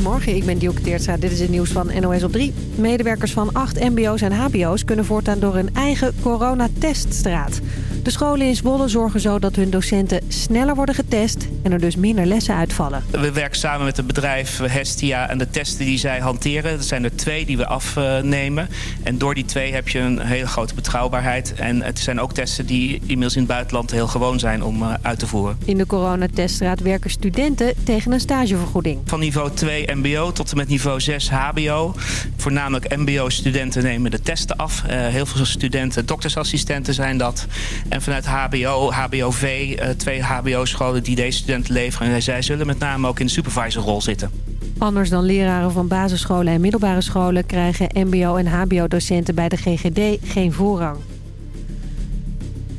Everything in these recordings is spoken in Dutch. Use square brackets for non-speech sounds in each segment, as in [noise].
Goedemorgen, ik ben Dielke Teertstra. Dit is het nieuws van NOS op 3. Medewerkers van 8 mbo's en hbo's kunnen voortaan door hun eigen coronateststraat. De scholen in Zwolle zorgen zo dat hun docenten sneller worden getest... en er dus minder lessen uitvallen. We werken samen met het bedrijf Hestia en de testen die zij hanteren. Er zijn er twee die we afnemen. En door die twee heb je een hele grote betrouwbaarheid. En het zijn ook testen die inmiddels in het buitenland heel gewoon zijn om eh, uit te voeren. In de coronateststraat werken studenten tegen een stagevergoeding. Van niveau 2 mbo tot en met niveau 6 hbo. Voornamelijk mbo-studenten nemen de testen af. Uh, heel veel studenten, doktersassistenten zijn dat. En vanuit hbo, hbov, uh, twee hbo-scholen die deze studenten leveren. En zij zullen met name ook in de supervisorrol zitten. Anders dan leraren van basisscholen en middelbare scholen... krijgen mbo- en hbo-docenten bij de GGD geen voorrang.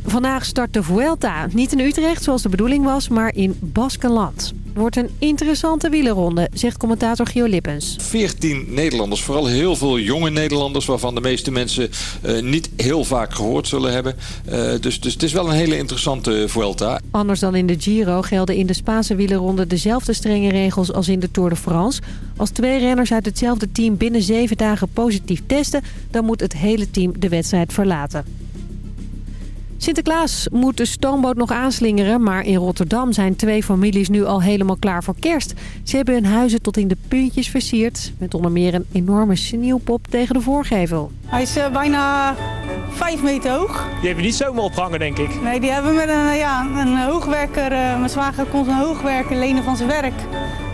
Vandaag start de Vuelta. Niet in Utrecht zoals de bedoeling was, maar in Baskenland. Het wordt een interessante wielerronde, zegt commentator Gio Lippens. 14 Nederlanders, vooral heel veel jonge Nederlanders... waarvan de meeste mensen uh, niet heel vaak gehoord zullen hebben. Uh, dus, dus het is wel een hele interessante Vuelta. Anders dan in de Giro gelden in de Spaanse wielerronde... dezelfde strenge regels als in de Tour de France. Als twee renners uit hetzelfde team binnen zeven dagen positief testen... dan moet het hele team de wedstrijd verlaten. Sinterklaas moet de stoomboot nog aanslingeren, maar in Rotterdam zijn twee families nu al helemaal klaar voor kerst. Ze hebben hun huizen tot in de puntjes versierd, met onder meer een enorme sneeuwpop tegen de voorgevel. Hij is uh, bijna 5 meter hoog. Die hebben niet zomaar opgehangen, denk ik. Nee, die hebben met een, ja, een hoogwerker, uh, mijn zwager kon zijn hoogwerker lenen van zijn werk.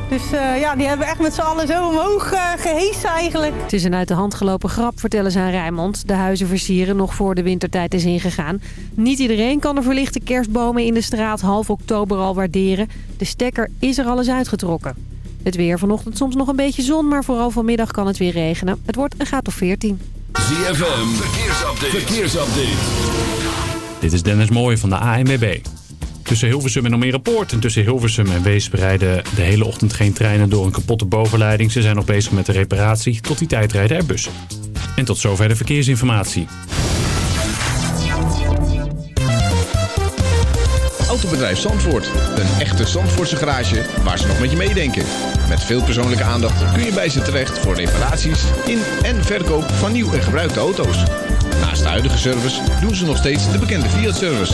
Dus uh, ja, die hebben echt met z'n allen zo omhoog uh, gehesen eigenlijk. Het is een uit de hand gelopen grap, vertellen ze aan Rijnmond. De huizen versieren nog voor de wintertijd is ingegaan. Niet iedereen kan de verlichte kerstbomen in de straat half oktober al waarderen. De stekker is er alles uitgetrokken. Het weer vanochtend soms nog een beetje zon, maar vooral vanmiddag kan het weer regenen. Het wordt een graad of 14. ZFM, verkeersupdate. verkeersupdate. Dit is Dennis Mooij van de ANWB. Tussen Hilversum en Almere Poort en tussen Hilversum en Weesp rijden de hele ochtend geen treinen door een kapotte bovenleiding. Ze zijn nog bezig met de reparatie. Tot die tijd rijden er bussen. En tot zover de verkeersinformatie. Autobedrijf Zandvoort. Een echte Zandvoortse garage waar ze nog met je meedenken. Met veel persoonlijke aandacht kun je bij ze terecht voor reparaties in en verkoop van nieuw en gebruikte auto's. Naast de huidige service doen ze nog steeds de bekende Fiat-service.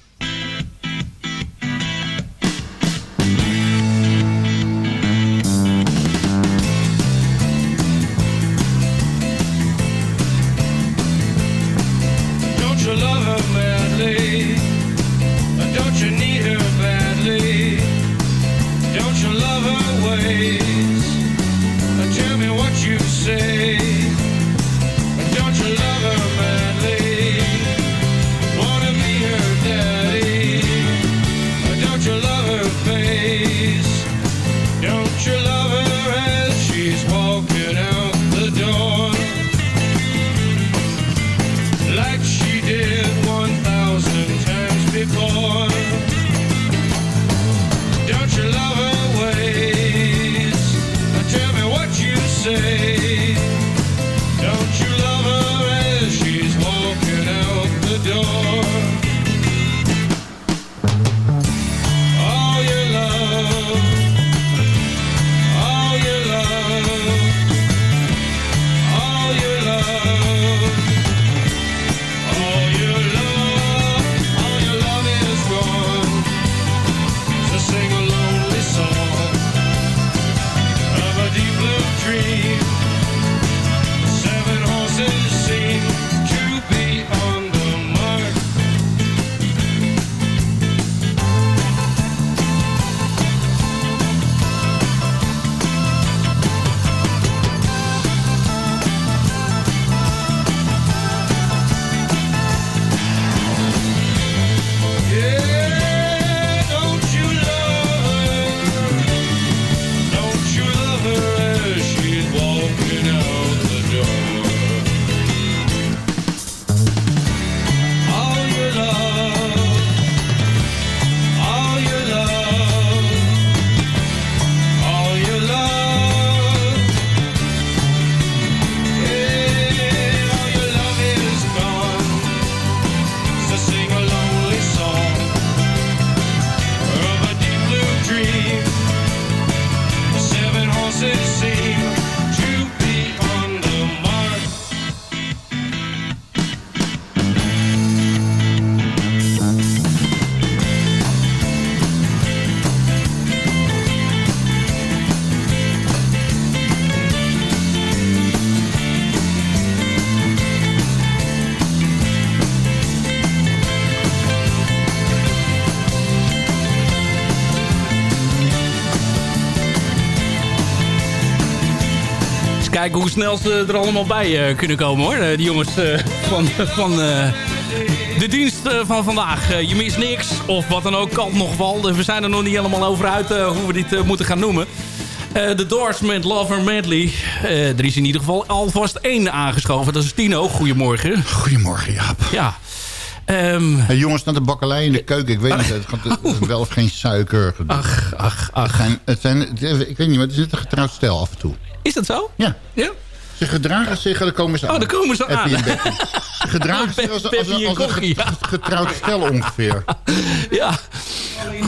Kijken hoe snel ze er allemaal bij kunnen komen hoor. die jongens van, van de dienst van vandaag. je mist niks of wat dan ook, kan nog wel. We zijn er nog niet helemaal over uit hoe we dit moeten gaan noemen. De Doors met Lover Medley. er is in ieder geval alvast één aangeschoven. Dat is Tino. Goedemorgen. Goedemorgen, Jaap. Ja. Um, hey, jongens, naar de bakkelei in de keuken. Ik weet niet, het gaat wel of geen suiker. Ach, ach, ach. Het zijn, het zijn, ik weet niet, maar er zit een getrouwd stel af en toe. Is dat zo? Ja. Ja? Ze gedragen zich, dan komen ze aan. Oh, dan komen ze aan. Ze gedragen [laughs] zich als, als, als, als een getrouwd stel ongeveer. [laughs] Ja.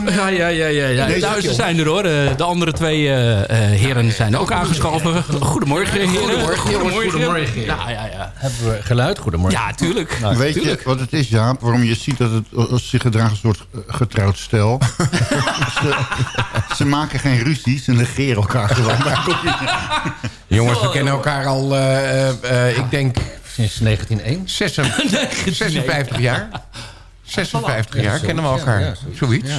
Ja, ja, ja. ja, ja. Nou, ze zijn er hoor. De andere twee uh, heren zijn ook aangeschoven. Goedemorgen, heren. Goedemorgen, Goedemorgen. Goedemorgen. Ja, ja, ja. Hebben we geluid? Goedemorgen. Ja, tuurlijk. Nou, weet tuurlijk. je wat het is, Jaap? Waarom je ziet dat het als zich gedragen een soort getrouwd stel. [laughs] ze, ze, maken geen ruzie, ze negeren elkaar gewoon. Jongens, we kennen elkaar al, uh, uh, ik denk... Sinds 1901? 56, 56 jaar. 56 jaar kennen we elkaar. Zoiets.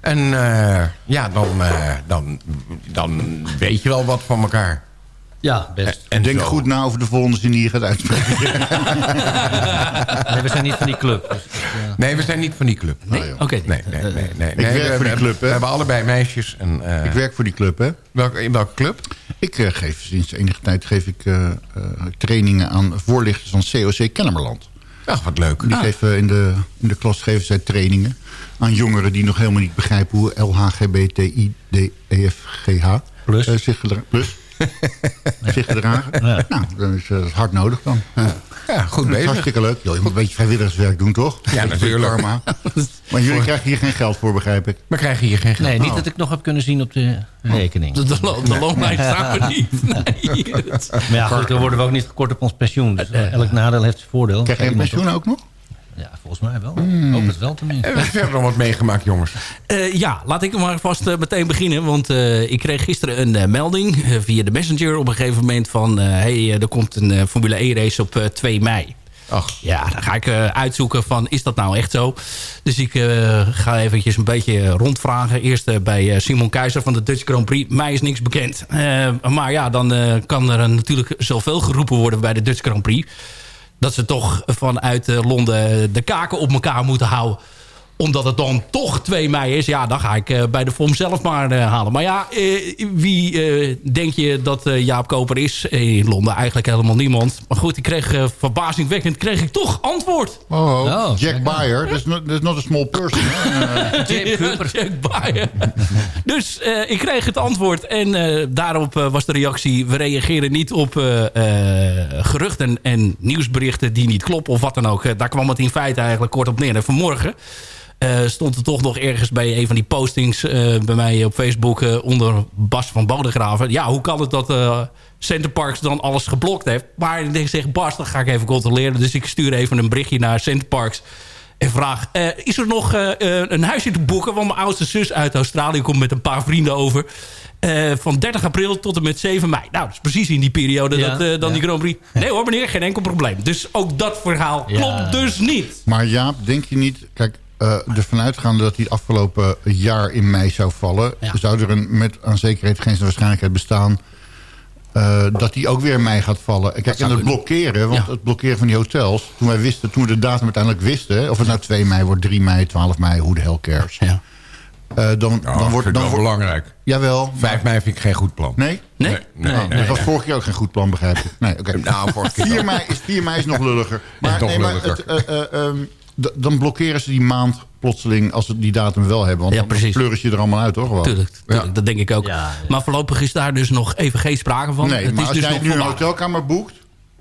En uh, ja, dan, uh, dan, dan weet je wel wat van elkaar. Ja, best. En denk zo. goed na over de volgende zin die je gaat uitspreken. [laughs] nee, we zijn niet van die club. Dus, ja. Nee, we zijn niet van die club. Nee? Oké. Okay. Nee, nee, nee, nee, Ik werk we, voor die club, hè? We hebben allebei meisjes. En, uh, ik werk voor die club, hè? Welke, in welke club? Ik uh, geef sinds enige tijd geef ik, uh, trainingen aan voorlichters van COC Kennemerland. Ach, wat leuk. Die ah. geven in de, in de klas geven zij trainingen aan jongeren die nog helemaal niet begrijpen hoe LHGBTIDEFGH plus. zich. Plus. Zich gedragen. Ja. Nou, dan is dat hard nodig dan. Ja. Ja, goed bezig. Hartstikke leuk. Yo, je moet een beetje vrijwilligerswerk doen, toch? Ja, natuurlijk. [laughs] maar jullie krijgen hier geen geld voor, begrijp ik. We krijgen hier geen geld Nee, niet oh. dat ik nog heb kunnen zien op de rekening. De, de, de loonlijst staat er niet. [laughs] Nee. maar ja, goed, dan worden we ook niet gekort op ons pensioen. Dus elk nadeel heeft zijn voordeel. Krijg je een pensioen ook nog? Ja, volgens mij wel. Mm. Hoop het wel tenminste. En we hebben nog wat meegemaakt, jongens. Uh, ja, laat ik maar vast uh, meteen beginnen. Want uh, ik kreeg gisteren een melding via de Messenger op een gegeven moment van... hey, er komt een Formule E-race op 2 mei. Ach. Ja, dan ga ik uitzoeken van, is dat nou echt zo? Dus ik ga eventjes een beetje rondvragen. Eerst bij Simon Keizer van de Dutch Grand Prix. Mij is niks bekend. maar ja, dan kan er natuurlijk zoveel geroepen worden bij de Dutch Grand Prix dat ze toch vanuit eh, Londen de kaken op elkaar moeten houden omdat het dan toch 2 mei is, ja, dan ga ik uh, bij de FOM zelf maar uh, halen. Maar ja, uh, wie denk je dat Jaap Koper is in Londen? Eigenlijk helemaal niemand. Maar goed, ik kreeg verbazingwekkend kreeg ik toch antwoord. Oh, oh Jack Bayer. That's not, that's not a small person. [laughs] Jack. Jack Bayer. [laughs] dus ik kreeg het antwoord. En daarop was de reactie... we reageren niet op geruchten en nieuwsberichten die niet kloppen of wat dan ook. daar kwam het in feite eigenlijk kort op neer. En vanmorgen stond er toch nog ergens bij een van die postings... Uh, bij mij op Facebook uh, onder Bas van Bodegraven. Ja, hoe kan het dat Centerparks dan alles geblokt heeft? Maar ik zeg, Bas, dat ga ik even controleren. Dus ik stuur even een berichtje naar Centerparks... En vraag, is er nog een huisje te boeken? Want mijn oudste zus uit Australië komt met een paar vrienden over. van 30 april tot en met 7 mei. Nou, dat is precies in die periode ja, dat dan ja. die Grand Prix... [laughs] Nee hoor, meneer, geen enkel probleem. Dus ook dat verhaal klopt dus niet. Maar Jaap, denk je niet... Kijk, uh, ervan uitgaande dat hij afgelopen jaar in mei zou vallen... zou er een, met aan zekerheid geen waarschijnlijkheid bestaan... Uh, dat die ook weer in mei gaat vallen. Kijk, en het blokkeren, want het blokkeren van die hotels... toen wij wisten, toen we de datum uiteindelijk wisten... of het nou 2 mei wordt, 3 mei, 12 mei, hoe de hel cares... Ja. Uh, dan, oh, dan wordt het dan belangrijk. Jawel. 5 mei vind ik geen goed plan. Nee? Nee? nee, nee, nee, nee dat was vorig jaar ook geen goed plan, begrijp ik. Nee, oké. Okay. Nou, 4 mei, is, 4 mei is nog lulliger. Maar, nog nee, maar lulliger. Het, uh, uh, um, dan blokkeren ze die maand plotseling als ze die datum wel hebben. Want ja, dan pleuren je er allemaal uit, toch? Tuurlijk, tuurlijk ja. dat denk ik ook. Ja, maar voorlopig is daar dus nog even geen sprake van. Nee, het maar is als dus jij nu een hotelkamer boekt...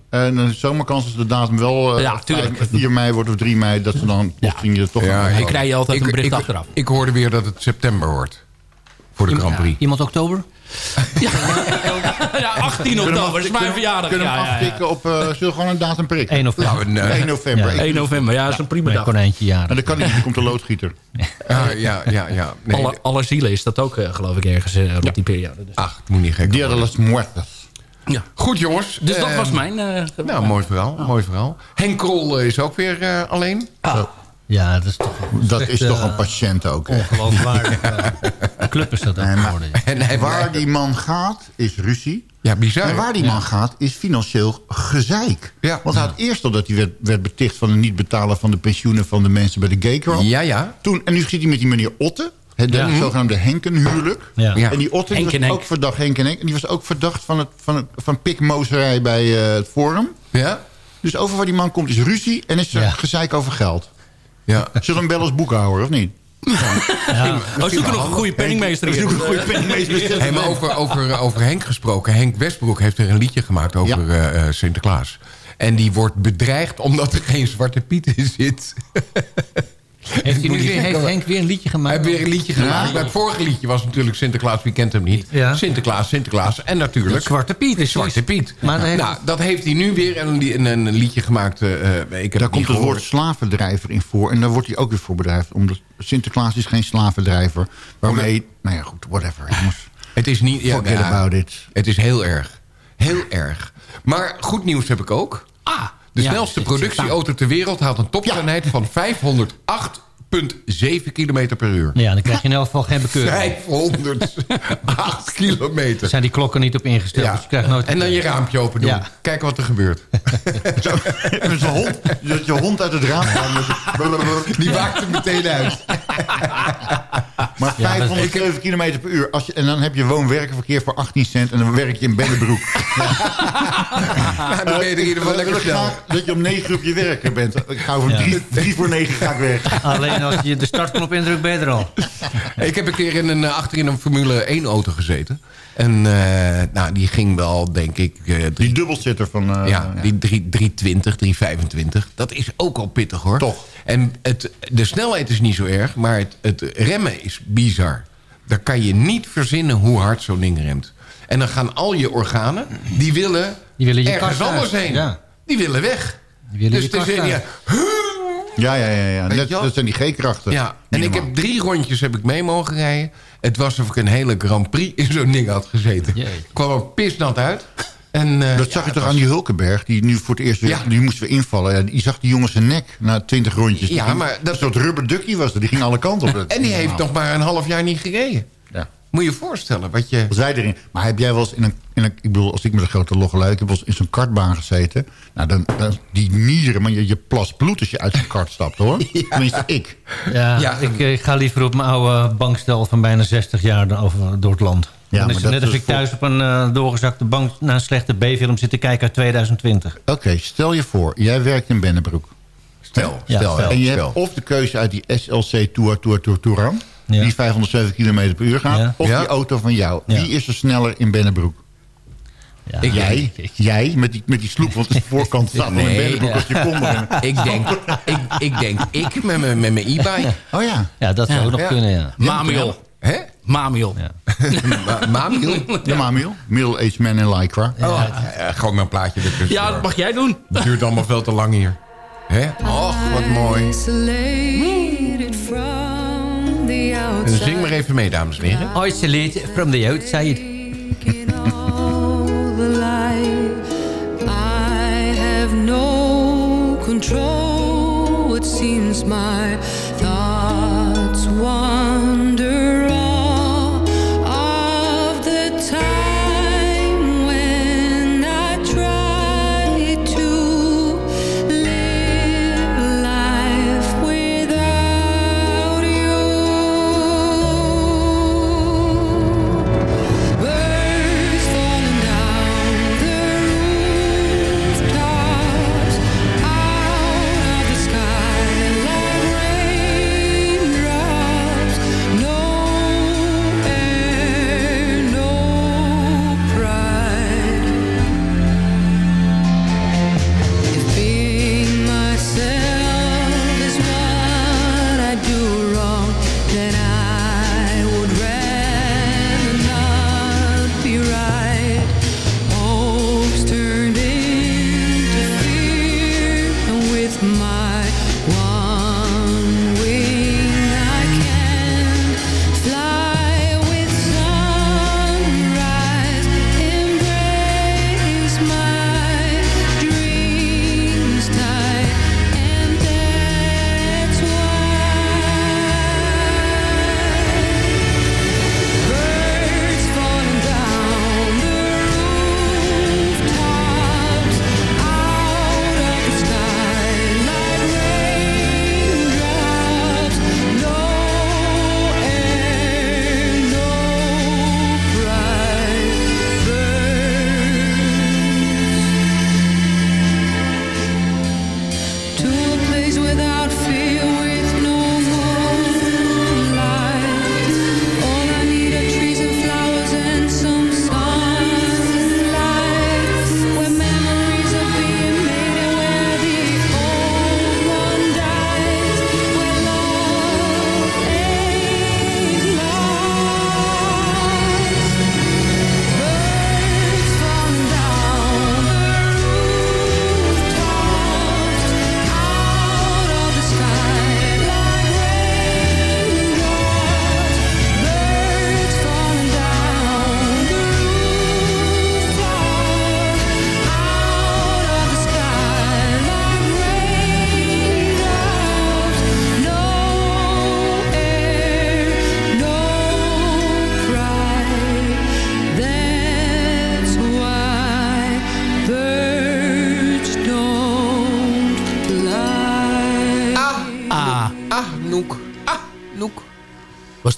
en dan is zomerkans dat de datum wel uh, ja, 5, 4 mei wordt of 3 mei... dat ze dan plotseling je toch... Ja, ik krijg je altijd ik, een bericht ik, achteraf. Ik hoorde weer dat het september wordt. Voor de Grand Prix. Iemand oktober? Ja, ja 18 oktober, dat is mijn verjaardag. Kunnen we ja, hem aftikken op... Uh, zullen we gewoon een datum prikken? 1 november. Nou, 1 november. Ja, 1 november, ja, dat is een prima dag. konijntje jaren. En dan kan niet, komt de loodgieter. ja, ja, ja. ja. Nee, alle, alle zielen is dat ook, uh, geloof ik, ergens uh, rond die periode. Dus. Ach, het moet niet gek Dia de las Muertas. Ja. Goed jongens. Dus dat was mijn... nou, mooi verhaal. Oh. Mooi verhaal. Henk Krol is ook weer alleen. Ah. Ja, dat is toch, dat is toch uh, een patiënt ook. Ongeloofwaardig. De [laughs] club is dat ook geworden. En hij, waar die man gaat, is ruzie. Ja, bizar. En waar die man gaat, is financieel gezeik. Ja. Want hij had eerst al dat hij werd, werd beticht... van het niet betalen van de pensioenen van de mensen bij de gay club. Ja, ja. Toen, en nu zit hij met die meneer Otte. Het de Ja. zogenaamde Henkenhuwelijk. Ja. En die Otte die was Henk. ook verdacht, Henk en Henk. En die was ook verdacht van, het, van, het, van pikmozerij bij eh, het Forum. Ja? Dus over waar die man komt is ruzie en is er Ja. gezeik over geld. Ja. Zullen we hem bellen als boekhouder, of niet? Ja. We zoeken nog een goede penningmeester hier. Hey, maar over, over, over Henk gesproken. Henk Westbroek heeft er een liedje gemaakt over eh, eh, Sinterklaas. En die wordt bedreigd omdat er geen Zwarte Piet in zit. [laughs] Heeft, hij nu weer, heeft Henk weer een liedje Hij gemaakt? heeft weer een liedje gemaakt. Het vorige liedje was natuurlijk Sinterklaas, wie kent hem niet? Ja. Sinterklaas, Sinterklaas en natuurlijk... Zwarte Piet. de Zwarte Piet. Maar dan heeft- nou, dat heeft hij nu weer een, li- een, een liedje gemaakt. eh, eh, ik heb Daar komt het woord slavendrijver in voor. En daar wordt hij ook weer voor bedreigd. Omdat Sinterklaas is geen slavendrijver. Waarmee, nou ja goed, whatever. Jongens. [laughs] Het is niet... Ja, Forget ja, about it. Het is heel erg. Heel erg. Maar goed nieuws heb ik ook. Ah, De snelste productieauto ter wereld haalt een topsnelheid van 508,7 km per uur. Ja, dan krijg je in elk geval geen bekeuring. 508 [laughs] kilometer. Zijn die klokken niet op ingesteld, dus je krijgt nooit... En dan je raampje open doen. Ja. Kijken wat er gebeurt. [laughs] Met zijn hond, dat je hond uit het raam gaat. Die waakt er meteen uit. [laughs] Maar Ja, dat- 507 km per uur. Als je, en dan heb je woon-werkenverkeer voor 18 cent. En dan werk je in Bennebroek. Dan ben je er in ieder geval lekker snel. dat je om 9 uur op je werk bent. Ik ga over Ja. drie, drie voor 9 ga ik weg. Alleen als je de startknop indrukt, ben je er al. Ik heb een keer in een, eh, achterin een Formule 1 auto gezeten. En eh, nou, die ging wel, denk ik... eh, drie, Die dubbelzitter van... eh, ja, die drie- 320, 325. Dat is ook al pittig hoor. Toch. En het, de snelheid is niet zo erg, maar het, het remmen is bizar. Daar kan je niet verzinnen hoe hard zo'n ding remt. En dan gaan al je organen, die willen, Die willen je ergens anders heen. Ja. Die willen weg. Die willen dus je dan zeg je. Ja, ja, ja. ja. Net, dat zijn die G-krachten. Ja, en ik heb drie rondjes heb ik mee mogen rijden. Het was alsof ik een hele Grand Prix in zo'n ding had gezeten. Jee. Ik kwam er pisnat uit. En, eh, Dat ja, zag je het toch was- aan die Hulkenberg, die nu voor het eerst weer, Ja. die moest weer invallen. Ja, die zag die jongen zijn nek na 20 rondjes. Ja, Die- maar dat- Een soort rubber ducky was er, die ging alle kanten op. [laughs] En die heeft nog maar een half jaar niet gereden. Ja. Moet je je voorstellen wat je... Zij erin. Maar heb jij wel eens in een, in een... Ik bedoel, als ik met een grote logge luik... Ik heb wel eens in zo'n kartbaan gezeten. Nou, dan, dan die nieren... Maar je, je plas bloed als je uit zo'n kart stapt, hoor. Tenminste, ik. Ja, Ja. Ik, ik ga liever op mijn oude bankstel van bijna 60 jaar door het land. Ja, dan maar is dat het net als ik thuis op een eh, doorgezakte bank... naar een slechte B-film zit te kijken uit 2020. Oké, stel je voor. Jij werkt in Bennebroek. Stel, Ja, stel. stel. En je stel. hebt of de keuze uit die SLC Tour Tour Tour Touran... Ja. Die 507 km per uur gaat. Ja. Of Ja. die auto van jou. Ja. Wie is er sneller in Bennebroek? Ja, Ik- Jij? Jij? Met die, met die sloep. Want de voorkant staat al in Nee, Bennebroek ja. als je komt erin. [laughs] Ik denk, ik, ik denk, ik met mijn met mijn e-bike. Oh ja. ja, dat zou ook nog Ja. kunnen, ja. Mamiel. Hè? Mamiel. Ja. [laughs] Ma- Mamiel? [laughs] De Mamiel. Middle-aged man in Lycra. Oh, eh, gewoon mijn plaatje ertussen. Ja, dat mag jij doen. Het duurt allemaal veel te lang hier. Hè? Och, wat mooi. En zing maar even mee, dames en heren. Isolate from the outside. I have no control. It seems my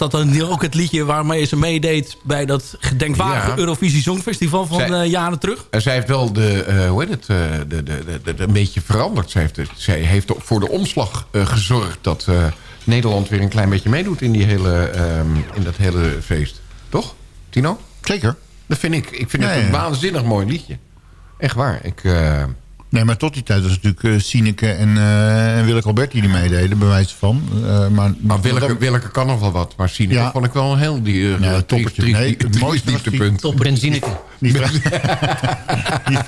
dat dan ook het liedje waarmee ze meedeed... bij dat gedenkwaardige Ja. Eurovisie Songfestival van Zij- eh, jaren terug? En zij heeft wel de, eh, hoe heet het, eh, de, de, de, de- de- een beetje veranderd. Zij heeft, zij heeft voor de omslag eh, gezorgd dat eh, Nederland weer een klein beetje meedoet in, die hele, ehm, in dat hele feest. Toch, Tino? Zeker. Dat vind ik. Ik vind Ja, het een ja. waanzinnig mooi liedje. Echt waar. Ik, eh, Nee, maar tot die tijd was het natuurlijk eh, Sineke en, eh en Willeke Alberti die meededen, bij wijze van. Eh, maar maar Willeke, Willeke kan nog wel wat. Maar Sineke Ja. vond ik wel een heel die, uh, Ja, toppertje. Nee, het mooiste was die- dieptepunt. Benzineke. [laughs] Die, [laughs]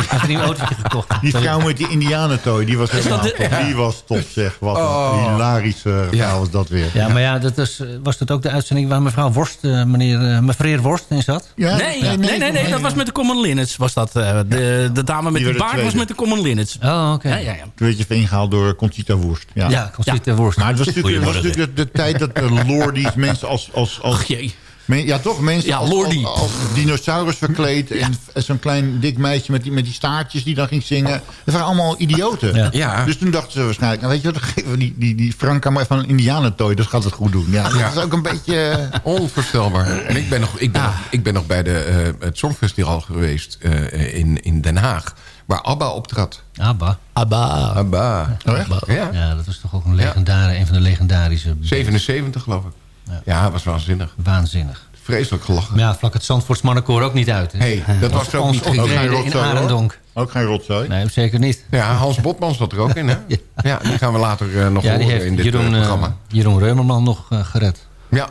Had een nieuw autootje gekocht. die vrouw met die indianentooi, die was helemaal dat de- top. Die was top, zeg. Wat een Oh. hilarische verhaal was dat weer. Ja, maar ja, dat eh, was dat ook de uitzending waar mevrouw Worst, eh, meneer, eh, mevrouw Worst in zat? Ja, nee, nee, nee, nee, dat was met de Common Linnets. Was dat, eh, de, de dame met Die die baard was met de Common Linnets. Oh, oké. Ja, ja, ja. Toen werd je even ingehaald door Conchita Woerst. Ja, Ja, Conchita Worst. Maar het was natuurlijk, het was Goedemorgen. natuurlijk de, de tijd dat de [laughs] lordies, mensen als... als, als Ach jee. men- ja, toch? Mensen Ja, als, lordie. als, als dinosaurus verkleed. En, en zo'n klein dik meisje met die, met die staartjes die dan ging zingen. Dat waren allemaal idioten. Ja. Ja. Dus toen dachten ze waarschijnlijk... Nou, weet je wat, dan geven we die, die, die Franka maar even een indianentooi. Dat gaat het goed doen. Ja, dat is ook een beetje... eh, Onvoorstelbaar. En ik ben nog, ik ben nog, ik ben nog bij de, eh, het Songfestival geweest eh, in, in Den Haag. Waar ABBA optrad. Abba. Abba. ABBA. Oh, echt? Ja. Ja, dat was toch ook een, legendare, een van de legendarische... 77 geloof ik. Ja. Ja, dat was waanzinnig. Waanzinnig. Vreselijk gelachen. Maar ja, vlak het Zandvoorts mannenkoor ook niet uit. hè? hey, dat was ook Ons niet ook geen rotzooi. Ook geen rotzooi. Nee, zeker niet. Ja, Hans Botman zat er ook in, hè? [laughs] Ja, die gaan we later eh, nog horen in dit Jeroen, eh, eh, programma. Jeroen Reumerman nog gered. Ja.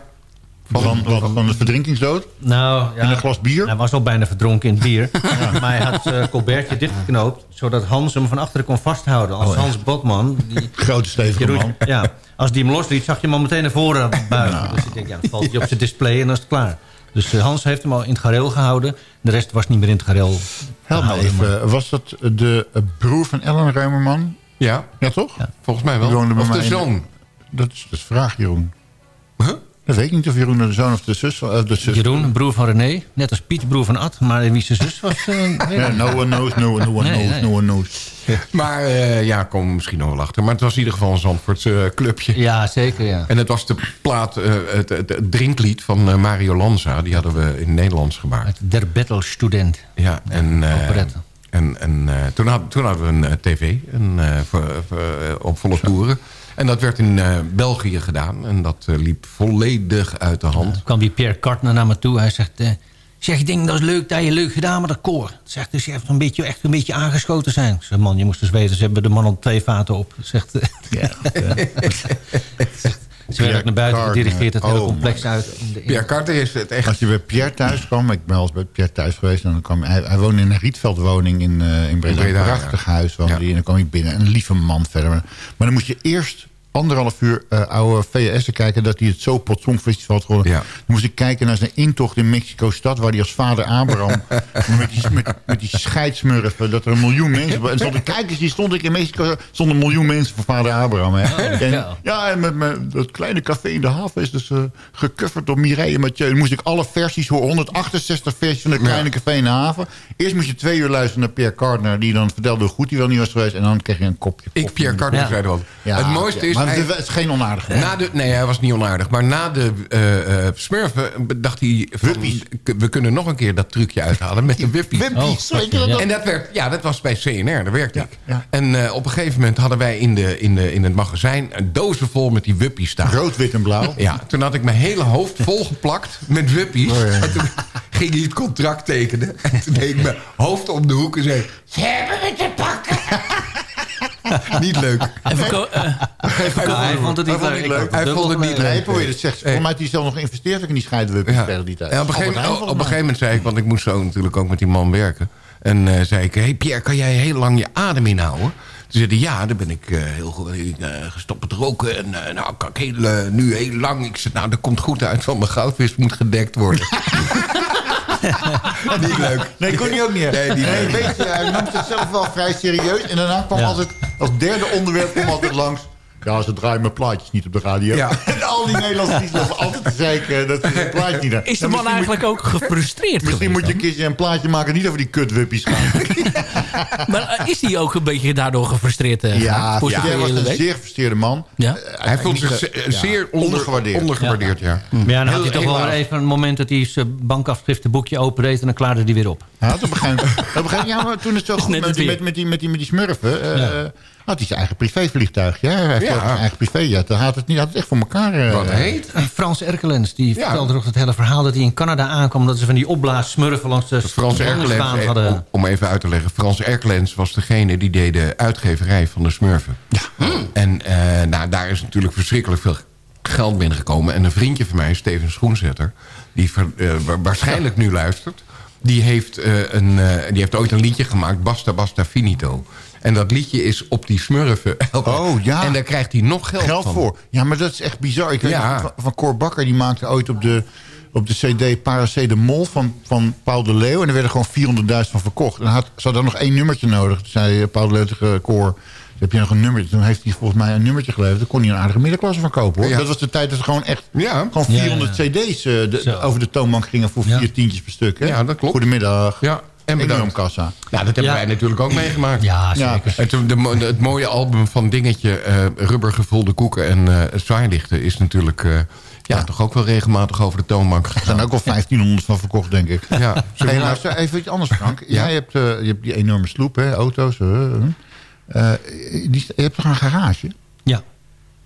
Van, van, van de verdrinkingsdood. Nou, ja, En een glas bier. Hij was al bijna verdronken in het bier. [laughs] Maar hij had uh, Colbertje dichtgeknoopt... zodat Hans hem van achteren kon vasthouden. Als Oh, ja. Hans Botman... Die, [laughs] Grote stevige man. Ja, als die hem losliet, zag je hem al meteen naar voren [laughs] buigen. Dus ik denk, ja, dan valt hij op zijn display en dan is het klaar. Dus eh, Hans heeft hem al in het gareel gehouden. De rest was niet meer in het gareel Help me maar- even. Was dat de eh, broer van Ellen Reumerman? Ja, Ja, toch? volgens mij wel. Of de in de- zoon. Dat is de vraag, Jeroen. Huh? Dat weet ik niet of Jeroen de zoon of de zus was. de zus. Jeroen, broer van René. Net als Piet, broer van Ad. Maar wie zijn zus was... eh, Ja, no one knows, no one, no one Nee, knows, nee. no one knows. Maar eh, ja, komen we misschien nog wel achter. Maar het was in ieder geval een Zandvoortse eh, clubje. Ja, zeker, ja. En het was de plaat, eh, het, het, het drinklied van eh, Mario Lanza. Die hadden we in het Nederlands gemaakt. Uit Der Battle Student. Ja, en, eh, en, en eh, toen, had, toen hadden we een eh, tv een, eh, voor, voor, eh, op volle toeren. En dat werd in eh, België gedaan. En dat eh, liep volledig uit de hand. Toen kwam die Pierre Kartner naar me toe. Hij zegt... eh, zeg, ik denk dat is leuk dat je leuk gedaan met dat koor. Zegt, dus je hebt een beetje, echt een beetje aangeschoten zijn. Ik zeg, man, je moest dus weten, ze hebben de man al twee vaten op. Zegt, Ja, [laughs] zegt, ze werden ook naar buiten Kartner. gedirigeerd, het hele Oh complex my uit. In de- in- Pierre Carter is het echt... Als je bij Pierre thuis kwam, ik ben al eens bij Pierre thuis geweest... En dan kwam, hij, hij woonde in een rietveldwoning in, eh in Breda. Breda, een prachtig huis woonde Ja. hij. En dan kwam ik binnen. Een lieve man verder. Maar dan moest je eerst anderhalf uur eh, oude VS'en kijken... dat hij het zo pot Songfestival had gewonnen. Ja. Dan moest ik kijken naar zijn intocht in Mexico-stad... waar hij als vader Abraham [laughs] met, die, met, met die scheidsmurfen... dat er een miljoen mensen... En stond ik, kijk eens, die stond ik in Mexico... stonden een miljoen mensen voor vader Abraham. Hè. en, ja. ja, en met, met dat kleine café in de haven is dus eh gecoverd door Mireille Mathieu. Dan moest ik alle versies horen, 168 versies van het kleine café in de haven. Eerst moest je twee uur luisteren naar Pierre Cardner... die dan vertelde hoe goed hij wel niet was geweest... en dan kreeg je een kopje Ik. Pierre Carter, Ja. zei. Ja, het mooiste ja, is... Maar hij- het is geen onaardig. hè? Na de, nee, hij was niet onaardig. Maar na de eh, eh, smurfen dacht hij... Van, we kunnen nog een keer dat trucje uithalen met de wuppies. Wimpies, Oh, dat? En dat, werd, ja, dat was bij CNR, daar werkte ik. ja. En eh, op een gegeven moment hadden wij in, de, in, de, in het magazijn... een dozen vol met die wuppies staan. Rood, wit en blauw. Ja, toen had ik mijn hele hoofd volgeplakt met wuppies. Oh, ja. En toen ging hij het contract tekenen. En toen deed ik mijn hoofd om de hoek en zei... Ze hebben me te pakken. [laughs] niet leuk. En verko- eh, Ja, hij vond het niet Hij vond leuk. Hij vond het niet leuk. Nee, probeer het zegt. Voor mij had hij zelf nog geïnvesteerd in die scheidwuppies Ja. tegen die tijd. Ja, op, een gegeven, moment- Heijn, op een volgens gegeven moment zei ik, want ik moest zo natuurlijk ook met die man werken. En eh, zei ik, hey Pierre, kan jij heel lang je adem inhouden? Toen zei hij, ja, dan ben ik eh, heel goed eh, gestopt met roken. En eh, nou, kan ik heel, nu heel lang. Ik zei, nou, dat komt goed uit, want mijn goudvis moet gedekt worden. [laughs] [laughs] niet leuk. Nee, kon hij ook niet. Nee, niet leuk. weet je, hij nam zichzelf wel vrij serieus. En daarna kwam Ja. altijd, als derde onderwerp kwam altijd langs... Ja, ze draaien mijn plaatjes niet op de radio. Ja. [laughs] En al die Nederlandse liedjes lopen altijd te zeiken dat ze hun plaatje niet hebben. is de Ja, man eigenlijk ook gefrustreerd misschien moet je een keertje een plaatje maken... niet over die kutwuppies gaan. [laughs] [laughs] maar eh, is hij ook een beetje daardoor gefrustreerd uh, Ja, voor ja, hij was een zeer gefrustreerde man. Ja? Hij voelt zich ja, zeer onder- ondergewaardeerd. ondergewaardeerd, ja. Maar ja, dan had hij toch wel even een moment dat hij zijn bankafschriftenboekje opendeed... en dan klaarde hij weer op. Hij had op een gegeven moment, op een gegeven moment- ja, maar toen het zo goed met, die- met, met, die, met, die, met die smurfen... eh, eh, had hij zijn eigen privévliegtuigje. Hij heeft Ja. ook zijn eigen privéjet. Hij had het, niet, had het echt voor elkaar. eh, Wat heet? Frans Erkelens, die Ja. vertelde toch het hele verhaal... dat hij in Canada aankwam... dat ze van die opblaas smurfen langs de Frans Erkelens, eh, hadden. om, om even uit te leggen. Frans Erkelens was degene die deed de uitgeverij van de Smurfen. Ja. En eh, nou, daar is natuurlijk verschrikkelijk veel geld binnengekomen. En een vriendje van mij, Steven Schoenzetter... die ver- eh, waarschijnlijk nu luistert... Die heeft, eh, een, eh, die heeft ooit een liedje gemaakt, Basta Basta Finito. En dat liedje is op die smurfen. [laughs] Oh, ja. En daar krijgt hij nog geld, geld van. voor. Ja, maar dat is echt bizar. Ik weet Ja. van, van Cor Bakker, die maakte ooit op de, op de cd Paracé de Mol van, van Paul de Leeuw. En er werden gewoon 400.000 van verkocht. En had, ze hadden nog één nummertje nodig. Toen zei eh, Paul de Leeuw tegen Cor, heb je nog een nummertje? Toen heeft hij volgens mij een nummertje geleverd. Daar kon hij een aardige middenklasse van kopen. Hoor. Ja. Dat was de tijd dat ze gewoon echt Ja. gewoon 400 cd's eh, de- over de toonbank gingen voor vier tientjes per stuk. Hè? Ja, dat klopt. Goedemiddag. Ja, en bedankt. Kassa. Nou, dat hebben Ja. wij natuurlijk ook meegemaakt. Ja, Ja, zeker. En toen de, het mooie album van Dingetje, eh rubbergevulde koeken en eh zwaailichten... is natuurlijk eh, ja, toch ook wel regelmatig over de toonbank Er gegaan. zijn ook wel 1500 van verkocht, denk ik. Ja, Hey, luister, even iets anders, Frank. Ja. Jij hebt, eh, je hebt die enorme sloep, hè, auto's. die, je hebt toch een garage? Ja.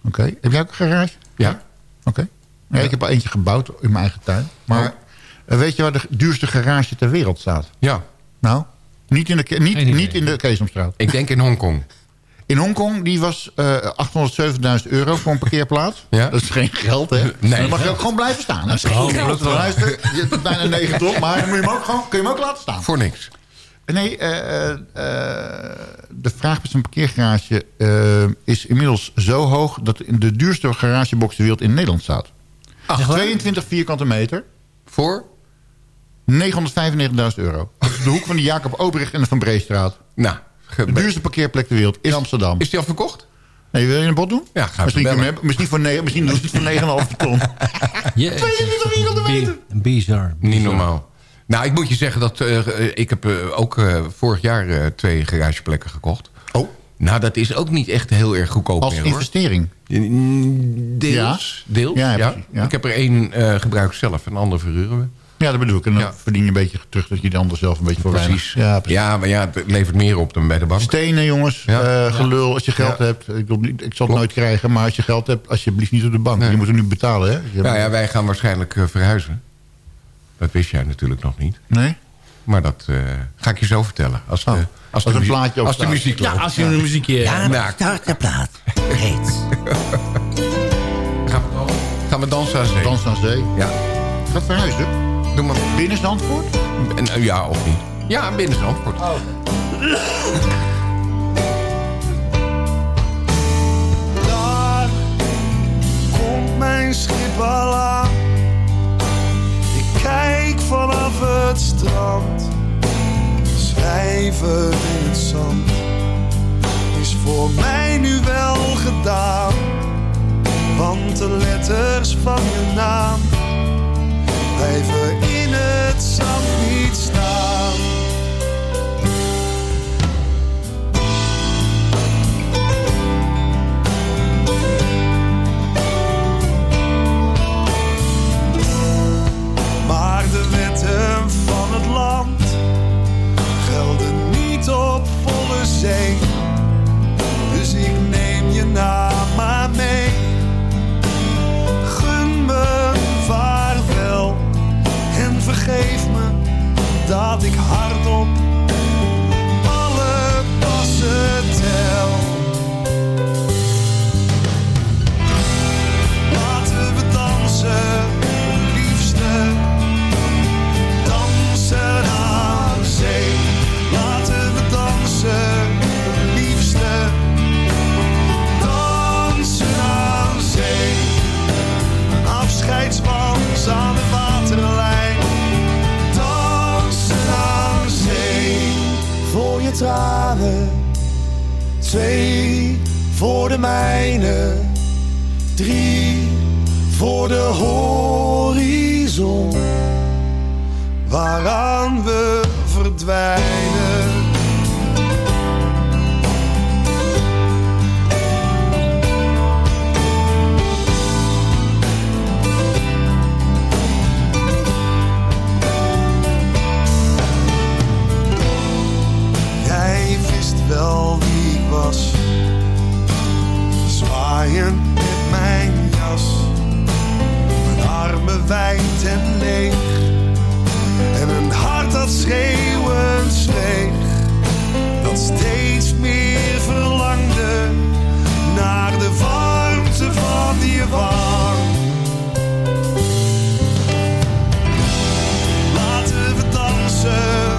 Oké. Heb jij ook een garage? Ja. Oké. Ja, Ik heb al eentje gebouwd in mijn eigen tuin. Maar weet je waar de duurste garage ter wereld staat? Ja, Nou, niet in de, niet, idee. niet in de Keesomstraat. ik denk in Hongkong. In Hongkong, die was eh 807.000 euro voor een parkeerplaats. Ja. Dat is geen geld, hè? Nee. Dan mag je ook gewoon blijven staan. Dat is geen geld. Luister, je hebt bijna 9 ton, maar dan moet je hem ook gewoon, kun je hem ook laten staan. Voor niks. Nee, eh, eh, eh, de vraag bij zo'n parkeergarage is inmiddels zo hoog... dat in de duurste garagebox ter wereld in Nederland staat. 22 vierkante meter, Voor? 995.000 euro. Dat is de hoek van de Jacob Obrecht en de Van Breestraat. Nou, De duurste parkeerplek ter wereld in Amsterdam. is die al verkocht? Nee, wil je een bod doen? Ja, ga misschien, hem- misschien, voor negen, misschien doen ze het voor [laughs] 9,5 ton. Bi- Bizar. Niet normaal. Nou, ik moet je zeggen dat eh, eh, ik heb eh, ook eh, vorig jaar eh, twee garageplekken gekocht. Oh. Nou, dat is ook niet echt heel erg goedkoop Als meer, hoor. investering. Deels. Ja. Deels, Ja. Ik heb er één eh gebruik zelf en de andere verhuren we. Ja, dat bedoel ik. En dan Ja. verdien je een beetje terug dat je de ander zelf een beetje voor Precies. weinig... Ja, precies. Ja, maar ja, het levert meer op dan bij de bank. Stenen, jongens. Ja. eh, gelul, als je geld Ja. hebt. Ik, wil niet, ik zal het nooit krijgen, maar als je geld hebt... alsjeblieft niet op de bank. Nee. Je moet er nu betalen, hè? Je Nou ja, wij gaan waarschijnlijk eh, verhuizen. Dat wist jij natuurlijk nog niet. Nee? Maar dat eh, ga ik je zo vertellen. Als, de, Oh. als, Als de een plaatje op Als de muziek Ja, als je een muziekje... Ja, Nou, start de plaat. Reeds. gaan, we, dan- gaan we dansen aan zee? Dans aan zee. Ja. Gaat verhuizen. Doe maar. Binnen Zandvoort? En, eh, ja, of niet? Ja, binnen Zandvoort. Daar komt mijn schip al aan. Ik kijk vanaf het strand. Schrijven in het zand is voor mij nu wel gedaan. Want de letters van je naam blijven in het zand niet staan. Maar de wetten van het land gelden niet op volle zee. Dus ik dat ik hardop Twee voor de mijne, drie voor de horizon, waaraan we verdwijnen. wel was. Zwaaien met mijn jas. Mijn armen wijd en leeg. En een hart dat schreeuwend zweeg. Dat steeds meer verlangde naar de warmte van je wang. Laten we dansen,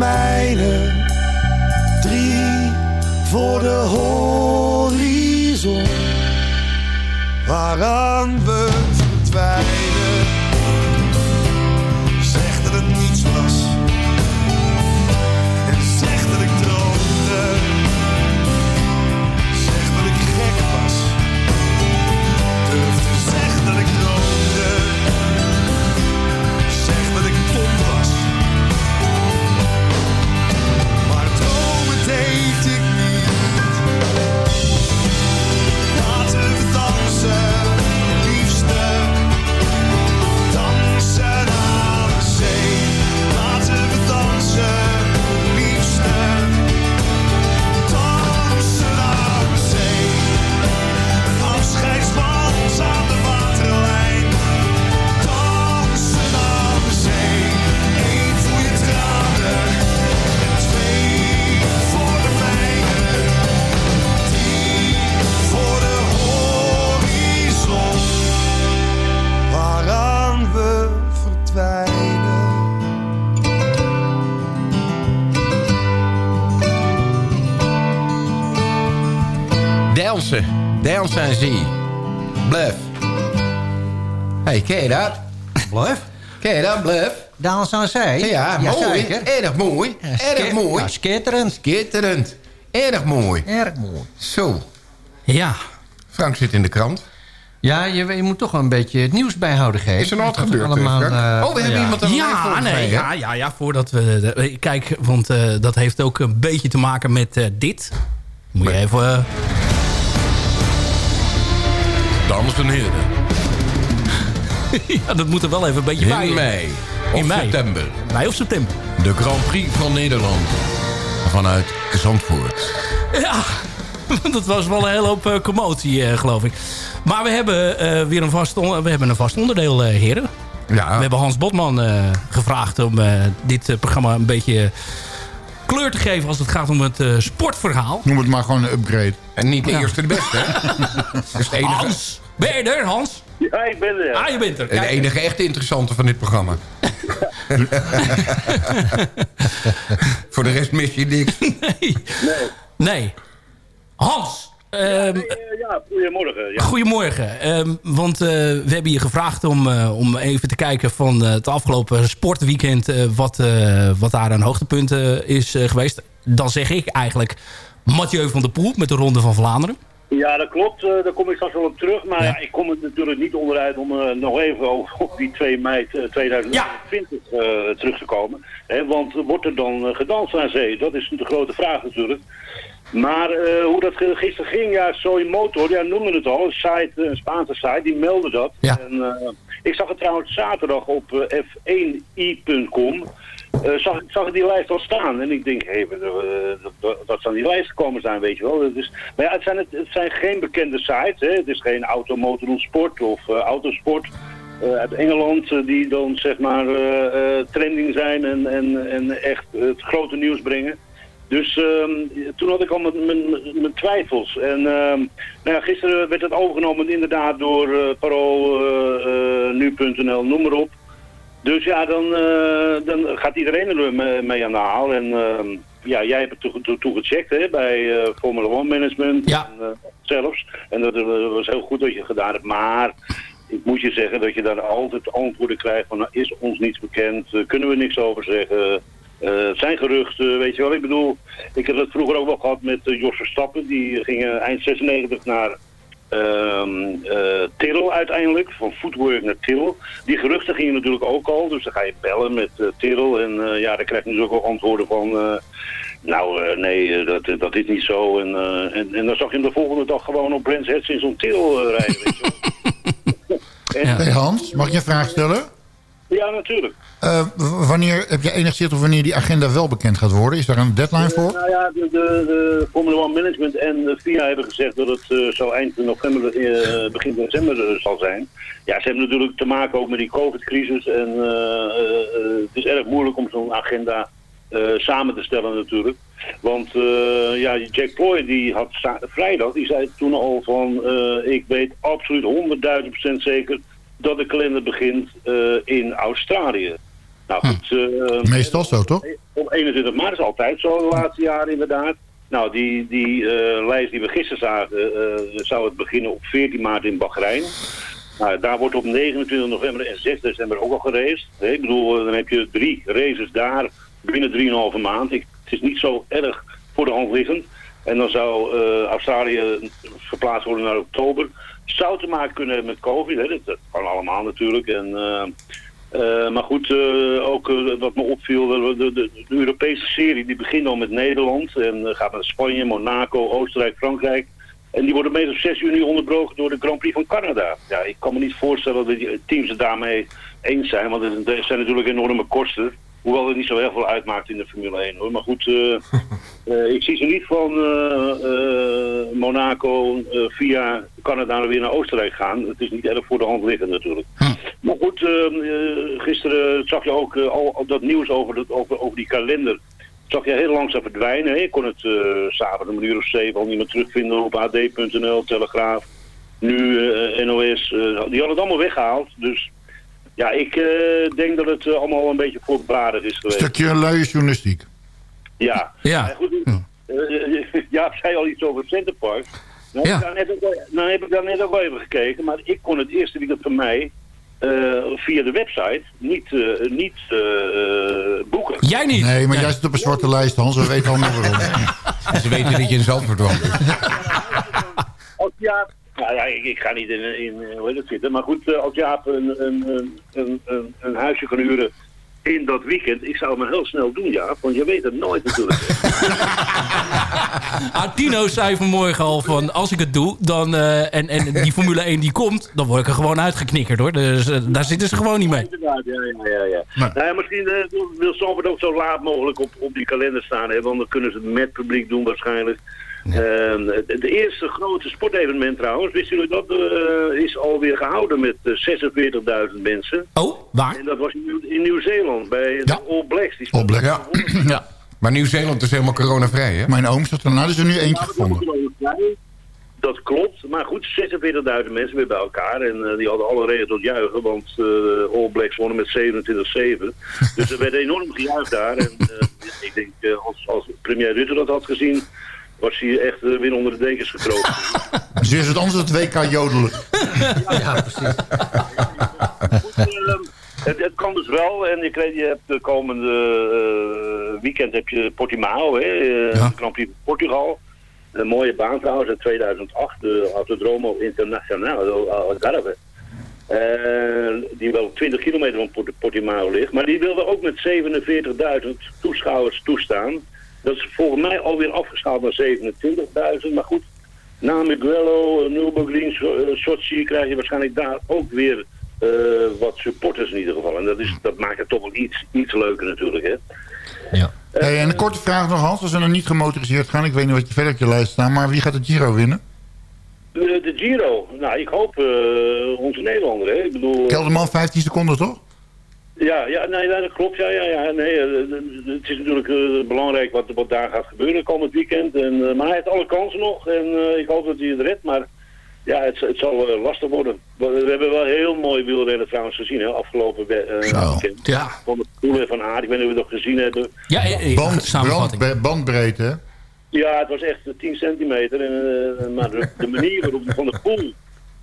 mijne. Drie voor de horizon. Waaraan we Zee. Bluff. hey, ken je dat? Bluff? Ken je dat, Bluff? Dansen aan zee? Ja, mooi. Erg mooi. Erg mooi. Ja, skitterend. Skitterend. Erg mooi. Erg mooi. Zo. Ja. Frank zit in de krant. Ja, je, je moet toch wel een beetje het nieuws bijhouden, Gees. Is er nog gebeurd, allemaal, eh, Oh, we hebben ja. iemand aan Ja, nee, ja, ja, ja, voordat we... de- kijk, want eh, dat heeft ook een beetje te maken met eh, dit. Moet je even... Dames en heren. [laughs] ja, dat moet er wel even een beetje bij. In mei. Of In mei. september. Mei of september. De Grand Prix van Nederland. Vanuit Zandvoort. Ja, [laughs] dat was wel een hele hoop eh, commotie, eh, geloof ik. Maar we hebben eh, weer een vast, we hebben een vast onderdeel, heren. Ja. We hebben Hans Botman gevraagd om dit programma een beetje kleur te geven... als het gaat om het eh, sportverhaal. Noem het maar gewoon een upgrade. En niet de Ja. eerste de beste, hè? Dat is het enige, Hans, ben je er, Hans? Ja, ik ben er. Ah, je bent er. de Kijk. enige echte interessante van dit programma. [laughs] Voor de rest mis je niks. Nee. Nee. Hans, ehm, Eh, ja, goedemorgen. Ja. Goedemorgen. Ehm, want eh, we hebben je gevraagd om, eh, om even te kijken van het afgelopen sportweekend... wat, wat daar een hoogtepunt is geweest. Dan zeg ik eigenlijk Mathieu van der Poel met de Ronde van Vlaanderen. Ja, dat klopt. Daar kom ik straks wel op terug. Maar ja. ik kom er natuurlijk niet onderuit om nog even over op die 2 mei eh, 2020 eh, terug te komen. Hè, want wordt er dan gedanst aan zee? Dat is de grote vraag natuurlijk. Maar eh, hoe dat gisteren ging, ja, Soy Motor, ja, noemde het al, een, site, een Spaanse site, die meldde dat. En, eh, ik zag het trouwens zaterdag op eh, f1i.com. eh, zag, zag ik die lijst al staan. En ik denk, hé, hey, dat, dat zou die lijst gekomen zijn, weet je wel. Is, maar ja, het zijn, het, het zijn geen bekende sites. Hè. Het is geen automotor sport of autosport uit Engeland... die dan zeg maar trending zijn en, en, en echt het grote nieuws brengen. Dus ehm, toen had ik al mijn, twijfels. En ehm, nou ja, gisteren werd het overgenomen inderdaad door uh, Parool, eh, eh, Nu.nl, noem maar op. Dus ja, dan, eh, dan gaat iedereen er mee, mee aan de haal. En ehm, ja, jij hebt het toe, toe, toe gecheckt hè, bij eh, Formula One Management Ja. en, eh, zelfs. En dat, eh, was heel goed dat je gedaan hebt. Maar ik moet je zeggen dat je daar altijd antwoorden krijgt van... Nou, is ons niets bekend, eh, kunnen we niks over zeggen... Eh, het zijn geruchten, weet je wel. Ik bedoel, ik heb dat vroeger ook wel gehad met uh, Jos Verstappen. Die ging uh, eind 96 naar ehm eh, Till uiteindelijk, van Footwork naar Till. Die geruchten gingen natuurlijk ook al, dus dan ga je bellen met eh, Till. En eh, ja, dan krijg je dus ook al antwoorden van... eh, nou, eh, nee, eh, dat, dat is niet zo. En, eh, en, en dan zag je hem de volgende dag gewoon op Brands Heads in zo'n eh, rijden. Weet je wel. [laughs] En- Hey Hans, mag ik je een vraag stellen? Ja, natuurlijk. Eh, wanneer heb je enig zicht op wanneer die agenda wel bekend gaat worden? Is daar een deadline voor? Nou ja, de, de, de Formula One Management en de FIA hebben gezegd dat het eh, zo eind november, eh, begin december eh, zal zijn. Ja, ze hebben natuurlijk te maken ook met die COVID-crisis. En eh, eh, eh, het is erg moeilijk om zo'n agenda eh, samen te stellen natuurlijk. Want eh, ja, Jack Ploy die had vrijdag, die zei toen al van... eh, ik weet absoluut 100.000% zeker dat de kalender begint eh, in Australië. Nou goed, eh, Meestal zo, toch? op 21 maart is altijd zo de laatste jaren inderdaad. Nou, die, die eh, lijst die we gisteren zagen, zou het beginnen op 14 maart in Bahrein. Nou, daar wordt op 29 november en 6 december ook al geraced. Ik bedoel, dan heb je drie races daar binnen 3,5 maand. Ik, het is niet zo erg voor de hand liggend. En dan zou Australië verplaatst worden naar oktober. Zou te maken kunnen hebben met COVID, hè? Dat, dat kan allemaal natuurlijk. En, eh, eh, maar goed, eh, ook wat me opviel, de, de, de, de Europese serie die begint al met Nederland en gaat naar Spanje, Monaco, Oostenrijk, Frankrijk. En die worden meestal op 6 juni onderbroken door de Grand Prix van Canada. Ja, ik kan me niet voorstellen dat die teams het daarmee eens zijn, want het zijn natuurlijk enorme kosten. Hoewel het niet zo heel veel uitmaakt in de Formule 1 hoor. Maar goed, eh, [laughs] eh, ik zie ze niet van eh, Monaco via Canada weer naar Oostenrijk gaan. Het is niet erg voor de hand liggend natuurlijk. Maar goed, gisteren zag je ook al, dat nieuws over, dat, over, over die kalender. Zag je heel langzaam verdwijnen. Je kon het eh s'avonds om een uur of zeven al niet meer terugvinden op ad.nl, Telegraaf. Nu NOS. die hadden het allemaal weggehaald. Dus ja, ik eh, denk dat het eh, allemaal een beetje voorbarig is geweest. Stukje luie journalistiek. Ja. Ja. Goed, eh, [laughs] Jaap zei al iets over het Centerpark. Nou, Ja. heb ik daar net ook, nou heb ik daar net ook wel even gekeken, maar ik kon het eerste weekend van mij eh, via de website niet, eh, niet boeken. Jij niet? Nee, maar jij zit op een zwarte lijst, Hans. We weten allemaal waarom. [laughs] Ze weten dat je in Zandvoort woont. Als Jaap, nou ja, ik, ik ga niet in, in hoe heet het zitten, maar goed, eh, als Jaap een, een, een, een, huisje kan huren in dat weekend, ik zou het maar heel snel doen, Jaap, want je weet het nooit natuurlijk. [laughs] Ah, Tino zei vanmorgen al van als ik het doe dan, eh, en, en die Formule 1 die komt, dan word ik er gewoon uitgeknikkerd hoor. Dus eh, daar zitten ze gewoon niet mee. Ja, ja, ja. ja. Nou ja, misschien eh, wil Zandvoort ook zo laat mogelijk op, op die kalender staan, hè, want dan kunnen ze het met publiek doen waarschijnlijk. Ehm, het het eerste grote sportevenement trouwens, wisten jullie dat, eh, is alweer gehouden met eh, 46.000 mensen. Oh, waar? En dat was in, in Nieuw-Zeeland, bij de All Blacks. Die All Blacks. Ja. ja. Maar Nieuw-Zeeland is helemaal coronavrij, hè? Mijn oom zat er, nou, is er nu eentje gevonden. Dat klopt, maar goed, 46.000 mensen weer bij elkaar. En eh, die hadden alle reden tot juichen, want eh All Blacks wonnen met 27-7. dus er werd enorm gejuicht daar. En eh, ja, [laughs] ik denk, eh, als, als premier Rutte dat had gezien, was hij echt eh, weer onder de dekens gekropen. [laughs] Dus is het anders dan het WK jodelen. Ja, precies. Ehm, het, het kan dus wel. En je, kreeg, je hebt de komende eh, weekend heb je Portimao, hè, eh, Grand Prix Portugal. Een mooie baan trouwens uit 2008, de Autodromo Internacional, de Algarve. Eh, die wel 20 kilometer van Port- Portimao ligt. Maar die wilde ook met 47.000 toeschouwers toestaan. Dat is volgens mij alweer afgeschaald naar 27.000. Maar goed, na Miguelo, Nürburgring, So- eh, Sochi krijg je waarschijnlijk daar ook weer eh, wat supporters in ieder geval. En dat, is, dat maakt het toch wel iets, iets leuker natuurlijk, hè. Hey, en een korte vraag nog, Hans. Als we nog niet gemotoriseerd gaan, ik weet niet wat je verder op je lijst staat, maar wie gaat de Giro winnen? De, de Giro, nou ik hoop eh, onze Nederlander, hè. Ik bedoel... eh, Kelderman 15 seconden, toch? Ja, ja, nee, dat klopt. Ja, ja, ja. Nee, eh, het is natuurlijk eh, belangrijk wat, wat daar gaat gebeuren komend weekend. En, eh, maar hij heeft alle kansen nog en eh, ik hoop dat hij het redt. Maar ja, het, het zal eh, lastig worden. We, we hebben wel heel mooi wielrennen trouwens gezien, hè, afgelopen we- eh, weekend. Ja. Van de Poel en van Aert, ik weet niet of we dat gezien hebben. Ja, Band, samenvatting. brand, bandbreedte? Ja, het was echt eh, 10 centimeter. En, eh, maar de, de manier waarop die van de Poel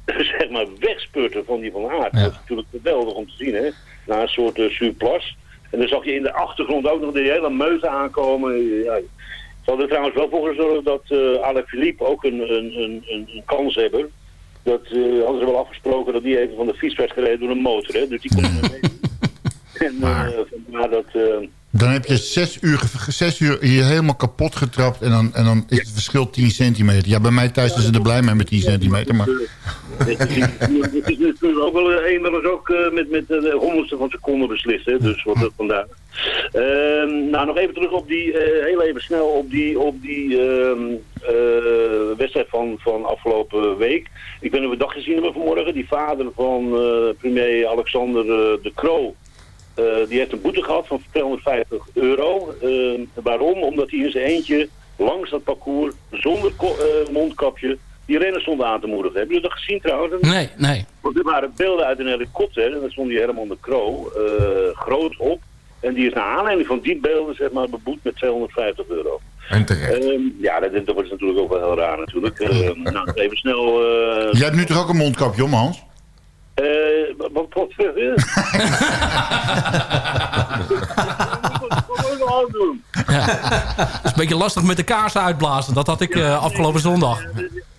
[laughs] zeg maar wegspurten van die van Aert, dat is natuurlijk geweldig om te zien, hè. Na een soort uh, surplus. En dan zag je in de achtergrond ook nog die hele meute aankomen. Ja, ze hadden trouwens wel voor gezorgd dat eh Alain Philippe ook een, een, een, een, een kans hebben. dat eh, hadden ze wel afgesproken dat die even van de fiets werd gereden door een motor. Hè? Dus die kon mee. [laughs] En uh, vandaar dat... Dan heb je zes uur, zes uur hier helemaal kapot getrapt... en dan, en dan is het verschil 10 centimeter. Ja, bij mij thuis zijn ze er blij mee met 10 centimeter. Maar... Het is, natuurlijk ook wel een dat is ook eh, met, met de honderdste van seconde beslist. Hè? Dus wat dat vandaag. Ehm, nou, nog even terug op die, eh, heel even snel op die, op die ehm, eh, wedstrijd van, van afgelopen week. Ik niet of we dat gezien vanmorgen. Die vader van eh, premier Alexander eh, de Croo. eh, die heeft een boete gehad van 250 euro. Ehm, waarom? Omdat hij in zijn eentje langs dat parcours zonder eh, mondkapje die renners stonden aan te moedigen. Hebben jullie dat gezien trouwens? Nee, nee. Want er waren beelden uit een helikopter en daar stond die Herman de Kroo eh, groot op. En die is naar aanleiding van die beelden zeg maar beboet met 250 euro. En terecht. Ehm, ja, dat, dat wordt natuurlijk ook wel heel raar natuurlijk. Ehm, nou, even snel... eh Jij hebt nu toch ook een mondkapje om, Hans? eh, wat wat wat eh, Wat moet ik nou doen? Het is een beetje lastig met de kaarsen uitblazen. Dat had ik eh, afgelopen zondag.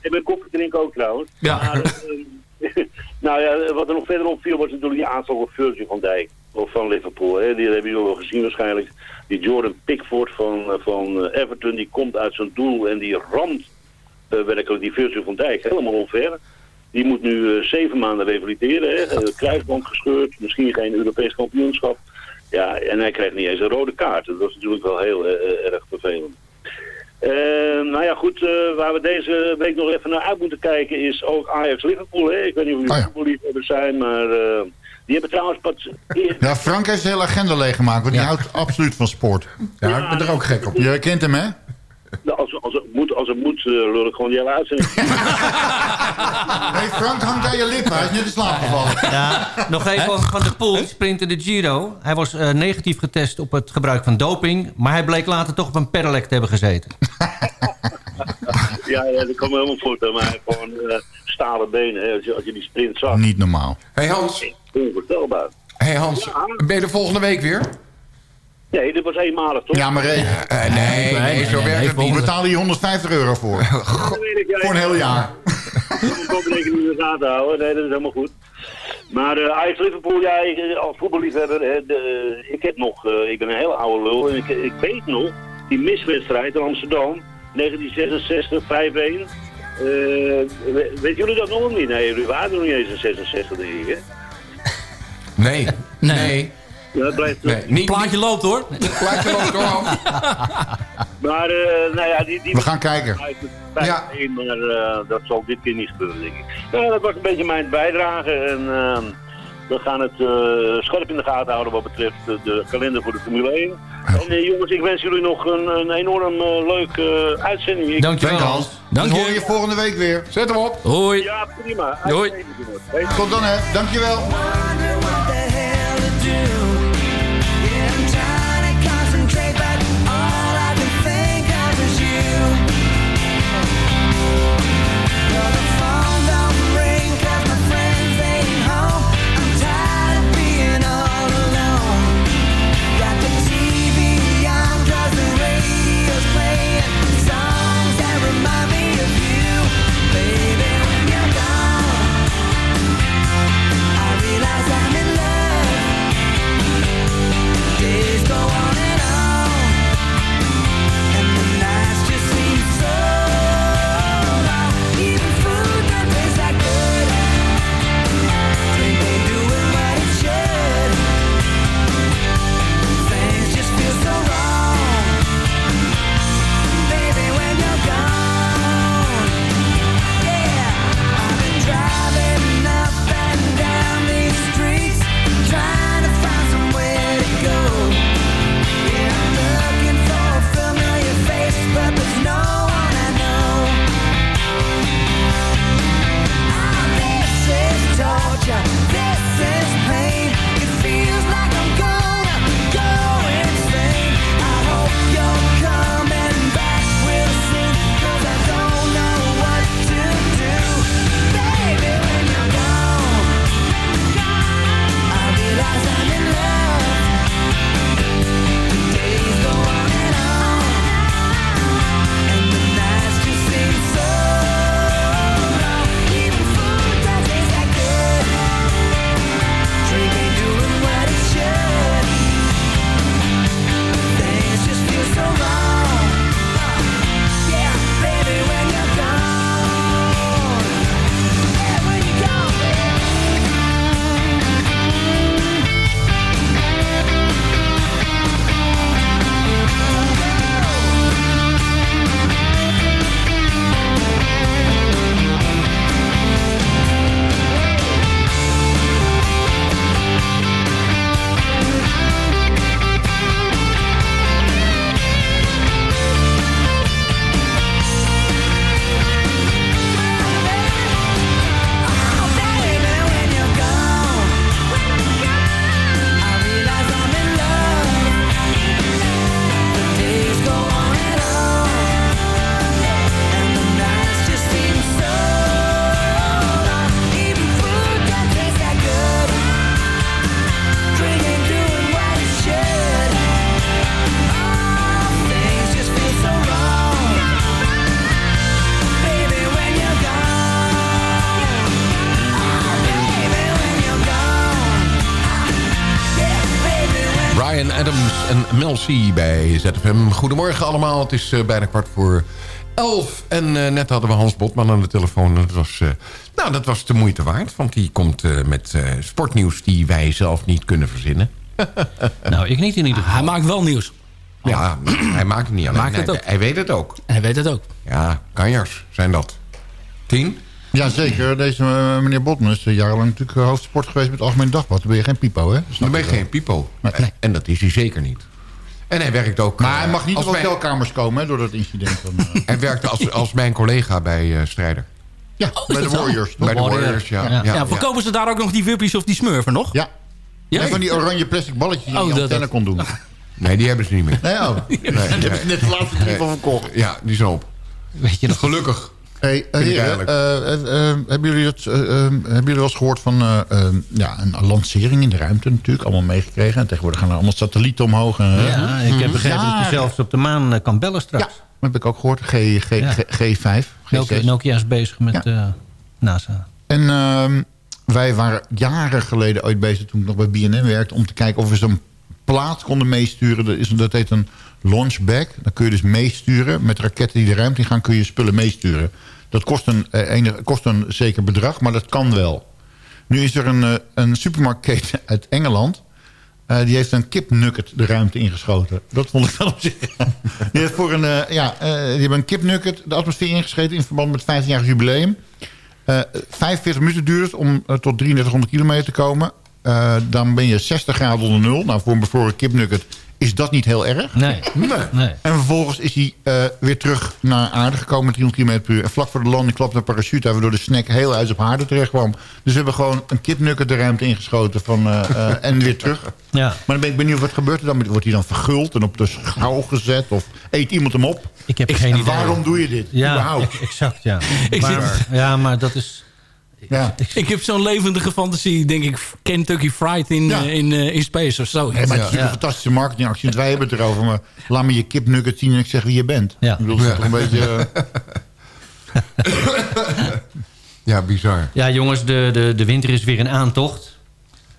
Ik ben koffie drinken ook trouwens. Ja. Maar, ehm, [laughs] nou ja, wat er nog verder opviel was natuurlijk die aanslag op Virgil van Dijk. Of van Liverpool. Hè. Die hebben jullie wel gezien waarschijnlijk. Die Jordan Pickford van, eh, van eh, Everton, die komt uit zijn doel en die ramt eh, werkelijk die Virgil van Dijk helemaal onver. Die moet nu zeven maanden revalideren. Hè. Kruisband gescheurd, misschien geen Europees kampioenschap. Ja, en hij krijgt niet eens een rode kaart. Dat is natuurlijk wel heel erg vervelend. Eh, nou ja, goed, eh, waar we deze week nog even naar uit moeten kijken is ook Ajax-Liverpool. hè. Ik weet niet of jullie Oh ja. voetballiefhebbers zijn, maar eh, die hebben trouwens pas... Ja, Frank heeft zijn hele agenda leeggemaakt, want die houdt absoluut van sport. Ja, ik ben er ook gek op. Je kent hem, hè? Nou, als, als het moet, als het moet eh, lul ik gewoon die hele uitzending. [laughs] hey, Frank hangt aan je lippen, hij is net in slaap gevallen. Ja, nog even van de Poel, sprinter de Giro. Hij was eh, negatief getest op het gebruik van doping... maar hij bleek later toch op een pedelec te hebben gezeten. [laughs] ja, ja, dat me helemaal voor. Maar hij heeft gewoon eh, stalen benen. Hè. Als, je, als je die sprint zag. Niet normaal. Hey Hans, Onvoorstelbaar. hey Hans ben je er volgende week weer? Nee, dit was eenmalig toch? Ja, maar Eh, nee, nee, zo werkt het we niet. betalen je 150 euro voor. [laughs] Dat weet ik, ja, Voor een heel jaar. Ik moet rekening in de gaten houden. Nee, dat is helemaal goed. Maar eh Ajax Liverpool, ja, ik, eh, als voetballiefhebber, hè, de, ik heb nog, eh, ik ben een hele oude lul en ik, ik weet nog die miswedstrijd in Amsterdam, 1966, 5-1. Eh, we- weet jullie dat nog niet? Nee, jullie waren nog niet eens in 66, denk ik, hè? Nee, nee. Ja, blijft nee. Niet, Plaatje loopt hoor. plaatje loopt door. Hans. Maar, eh, nou ja, die... die We gaan kijken. Ja. Maar eh, dat zal dit keer niet gebeuren, denk ik. Nou, dat was een beetje mijn bijdrage. En ehm, we gaan het eh, scherp in de gaten houden wat betreft eh, de kalender voor de Formule 1. En eh, jongens, ik wens jullie nog een, een enorm eh, leuke eh, uitzending. Ik- Dankjewel, Dank Hans. Dan Dank hoor je je. volgende week weer. Zet hem op. Hoi. Ja, prima. Hey. Tot dan, hè. Dankjewel. En Mel C bij ZFM. Goedemorgen allemaal, het is eh, bijna kwart voor elf. En eh, net hadden we Hans Botman aan de telefoon. Dat was, eh, nou, dat was de moeite waard. Want die komt eh, met eh, sportnieuws die wij zelf niet kunnen verzinnen. [laughs] nou, ik niet in ieder geval. Hij maakt wel nieuws. Ja, [clears throat] hij maakt het niet alleen. Maakt het hij, ook. hij weet het ook. Hij weet het ook. Ja, kanjers zijn dat. Tien? Ja, zeker. Deze meneer Botman is jarenlang natuurlijk hoofdsport geweest met het Algemeen Dagblad. Dan ben je geen pipo, hè? Dan ben je geen pipo. En dat is hij zeker niet. En hij werkt ook... Maar hij mag niet als op mijn- hotelkamers komen, hè, door dat incident. Van, eh, [laughs] Hij werkte als, als mijn collega bij eh, Strijder. ja, bij de? Warriors. Bij de Warriors, ja. Ja, ja, verkopen ze daar ook nog die wuppies of die smurfen nog? Ja. Ja? En van die oranje plastic balletjes die Oh, je antenne dat- kon doen. [laughs] Nee, die hebben ze niet meer. Nee, oh. Nee, [laughs] heb ik net de laatste drie van verkocht. Ja, die zijn op. Weet je nog? Gelukkig. Hey, eh, heren, eh, eh, hebben, jullie het, hebben jullie wel eens gehoord van ja, een lancering in de ruimte natuurlijk? Allemaal meegekregen. En tegenwoordig gaan er allemaal satellieten omhoog. En, Ja, ik heb begrepen dat je zelfs op de maan kan bellen straks. Ja, dat heb ik ook gehoord. G, G, Ja. G, G5, Nokia, G6. Nokia is bezig met eh, NASA. En ehm, wij waren jaren geleden ooit bezig, toen ik nog bij BNN werkte... om te kijken of we zo'n plaat konden meesturen. Dat, is, dat heet een launchback. Dan kun je dus meesturen. Met raketten die de ruimte in gaan, kun je spullen meesturen. Dat kost een, eh, kost een zeker bedrag, maar dat kan wel. Nu is er een, eh, een supermarktketen uit Engeland... Eh, die heeft een kipnugget de ruimte ingeschoten. Dat vond ik wel op zich. [laughs] die, heeft voor een, ja, die hebben een kipnugget de atmosfeer ingescheten... in verband met het 15-jarig jubileum. Eh 45 minuten duurt het om tot 3300 kilometer te komen. Eh, dan ben je 60 graden onder nul. Nou, voor een bevroren kipnugget is dat niet heel erg. Nee. nee. En vervolgens is hij eh, weer terug naar aarde gekomen met 300 km per uur. En vlak voor de landing klapte een parachute waardoor de snack heel uit op aarde terecht kwam. Dus we hebben gewoon een kipnugget de ruimte ingeschoten van, eh, eh, [laughs] en weer terug. Ja. Maar dan ben ik benieuwd, wat gebeurt er dan? Wordt hij dan verguld en op de schouw gezet? Of eet iemand hem op? Ik heb en geen idee. waarom doe je dit? Ja, Überhaupt? e- exact, ja. [laughs] Ik maar, zit- ja, maar dat is... Ja. Ik heb zo'n levendige fantasie, denk ik, Kentucky Fried in, Ja. eh, in, eh, in space of zo. Nee, maar het is natuurlijk een fantastische marketingactie. Want wij hebben het erover. Maar laat me je kipnugget zien en ik zeg wie je bent. Ja. Ik bedoel, dat is toch een beetje... eh, [laughs] Ja, bizar. Ja, jongens, de, de, de winter is weer in aantocht.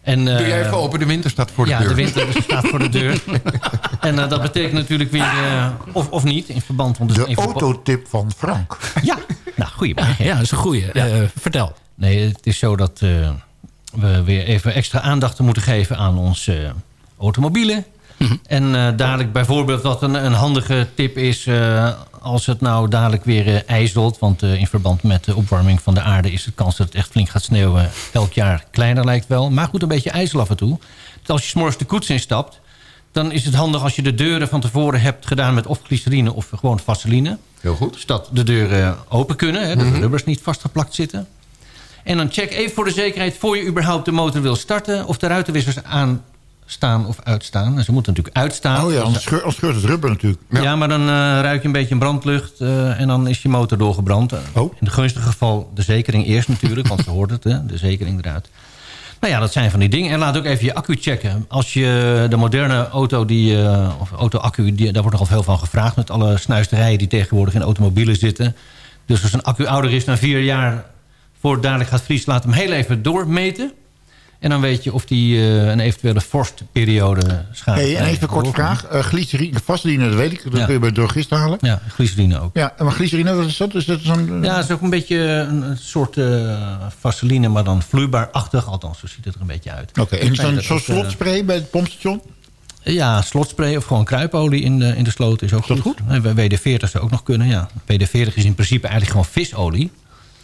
En, Doe jij even open, de winter staat voor de ja, deur. de winter staat voor de deur. [laughs] en eh, dat betekent natuurlijk weer... eh, of, of niet, in verband... Want is de autotip van Frank. Ja, nou, goeie. Ja, dat is een goeie. Ja. Eh, vertel. Nee, het is zo dat eh, we weer even extra aandacht moeten geven aan onze automobielen. En eh, dadelijk bijvoorbeeld wat een, een handige tip is... eh, als het nou dadelijk weer eh, ijzelt... want eh, in verband met de opwarming van de aarde... is de kans dat het echt flink gaat sneeuwen elk jaar kleiner lijkt wel. Maar goed, een beetje ijzel af en toe. Dus als je 's morgens de koets instapt... dan is het handig als je de deuren van tevoren hebt gedaan... met of glycerine of gewoon vaseline. Heel goed. Zodat de deuren open kunnen, hè, dat de rubbers niet vastgeplakt zitten. En dan check even voor de zekerheid... voor je überhaupt de motor wil starten... of de ruitenwissers aanstaan of uitstaan. En ze moeten natuurlijk uitstaan. Oh ja, Dus- anders scheurt, anders scheurt het rubber natuurlijk. ja. maar dan eh, ruik je een beetje een brandlucht... eh, en dan is je motor doorgebrand. Oh. In het gunstige geval de zekering eerst natuurlijk... want ze hoort het, hè, de zekering eruit. Nou ja, dat zijn van die dingen. En laat ook even je accu checken. Als je de moderne auto, die, eh, of auto-accu... daar wordt nogal veel van gevraagd... met alle snuisterijen die tegenwoordig in automobielen zitten. Dus als een accu ouder is dan vier jaar... voor dadelijk gaat vriezen, laat hem heel even doormeten. En dan weet je of die eh, een eventuele vorstperiode schade Hey, en even een korte vraag. Uh, glycerine, vaseline, dat weet ik. Dat Ja. kun je bij de drogist halen. Ja, glycerine ook. Ja, maar glycerine, wat is dat? Is dat zo'n... Ja, het is ook een beetje een, soort eh, vaseline, maar dan vloeibaar-achtig. Althans, zo ziet het er een beetje uit. Oké, en Nee, zo'n dat zo'n is, eh, slotspray bij het pompstation? Ja, slotspray of gewoon kruipolie in de, in de sloot is ook goed. goed? WD-40 zou ook nog kunnen, ja. WD-40 is in principe eigenlijk gewoon visolie.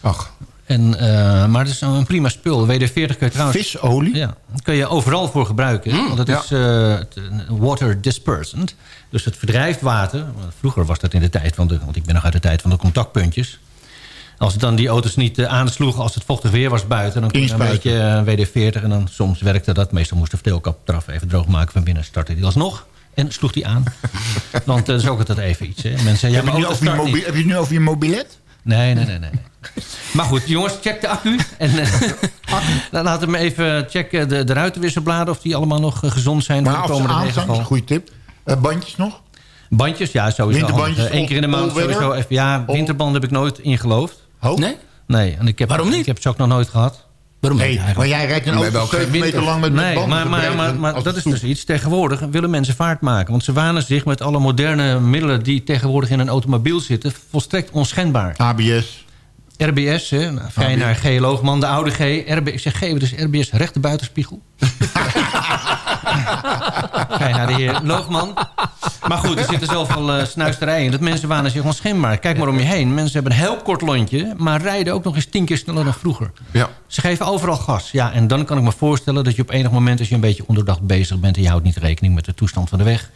Ach. En, eh, maar het is een prima spul. WD-40 kun je trouwens... Visolie? Ja, dat kun je overal voor gebruiken. want het ja. is eh, water dispersant. Dus het verdrijft water. Vroeger was dat in de tijd van de... Want ik ben nog uit de tijd van de contactpuntjes. Als het dan die auto's niet eh, aansloegen als het vochtig weer was buiten... dan kon je een beetje eh, WD-40 en dan soms werkte dat. Meestal moest de verdeelkap eraf even droog maken van binnen. Startte die alsnog en sloeg die aan. [laughs] Want eh, dat is ook altijd even iets. Hè. Mensen ja, heb, je nu over je mobilet? Nee, nee, nee, nee. [laughs] Maar goed, jongens, check de accu. En eh, dan [laughs] laten we even checken de, de ruitenwisselbladen... of die allemaal nog eh, gezond zijn Maar voor de komende een goede tip. Eh, bandjes nog? Bandjes, ja, sowieso. Winterbandjes. Eén keer in de maand sowieso even. Ja, winterbanden heb ik nooit ingeloofd. Oh? Nee? Nee, en ik heb, Waarom niet? Ik heb ze ook nog nooit gehad. Waarom Nee, eigenlijk? maar jij rijdt een auto welke 7 winter? meter lang met, met Nee, banden maar, maar, maar, maar dat is dus iets. Tegenwoordig willen mensen vaart maken. Want ze wanen zich met alle moderne middelen... die tegenwoordig in een automobiel zitten... volstrekt onschendbaar. ABS. RBS, hè? Nou, Ga je naar geoloogman, de oude G. RB, ik zeg, geef dus RBS rechte buitenspiegel. [laughs] [laughs] Ga je naar de heer Loogman. Maar goed, er zitten zoveel uh, snuisterijen in... dat mensen wanen zich onschendbaar. Kijk maar om je heen. Mensen hebben een heel kort lontje... maar rijden ook nog eens tien keer sneller dan vroeger. Ja. Ze geven overal gas. Ja, en dan kan ik me voorstellen dat je op enig moment... als je een beetje onderdacht bezig bent... en je houdt niet rekening met de toestand van de weg...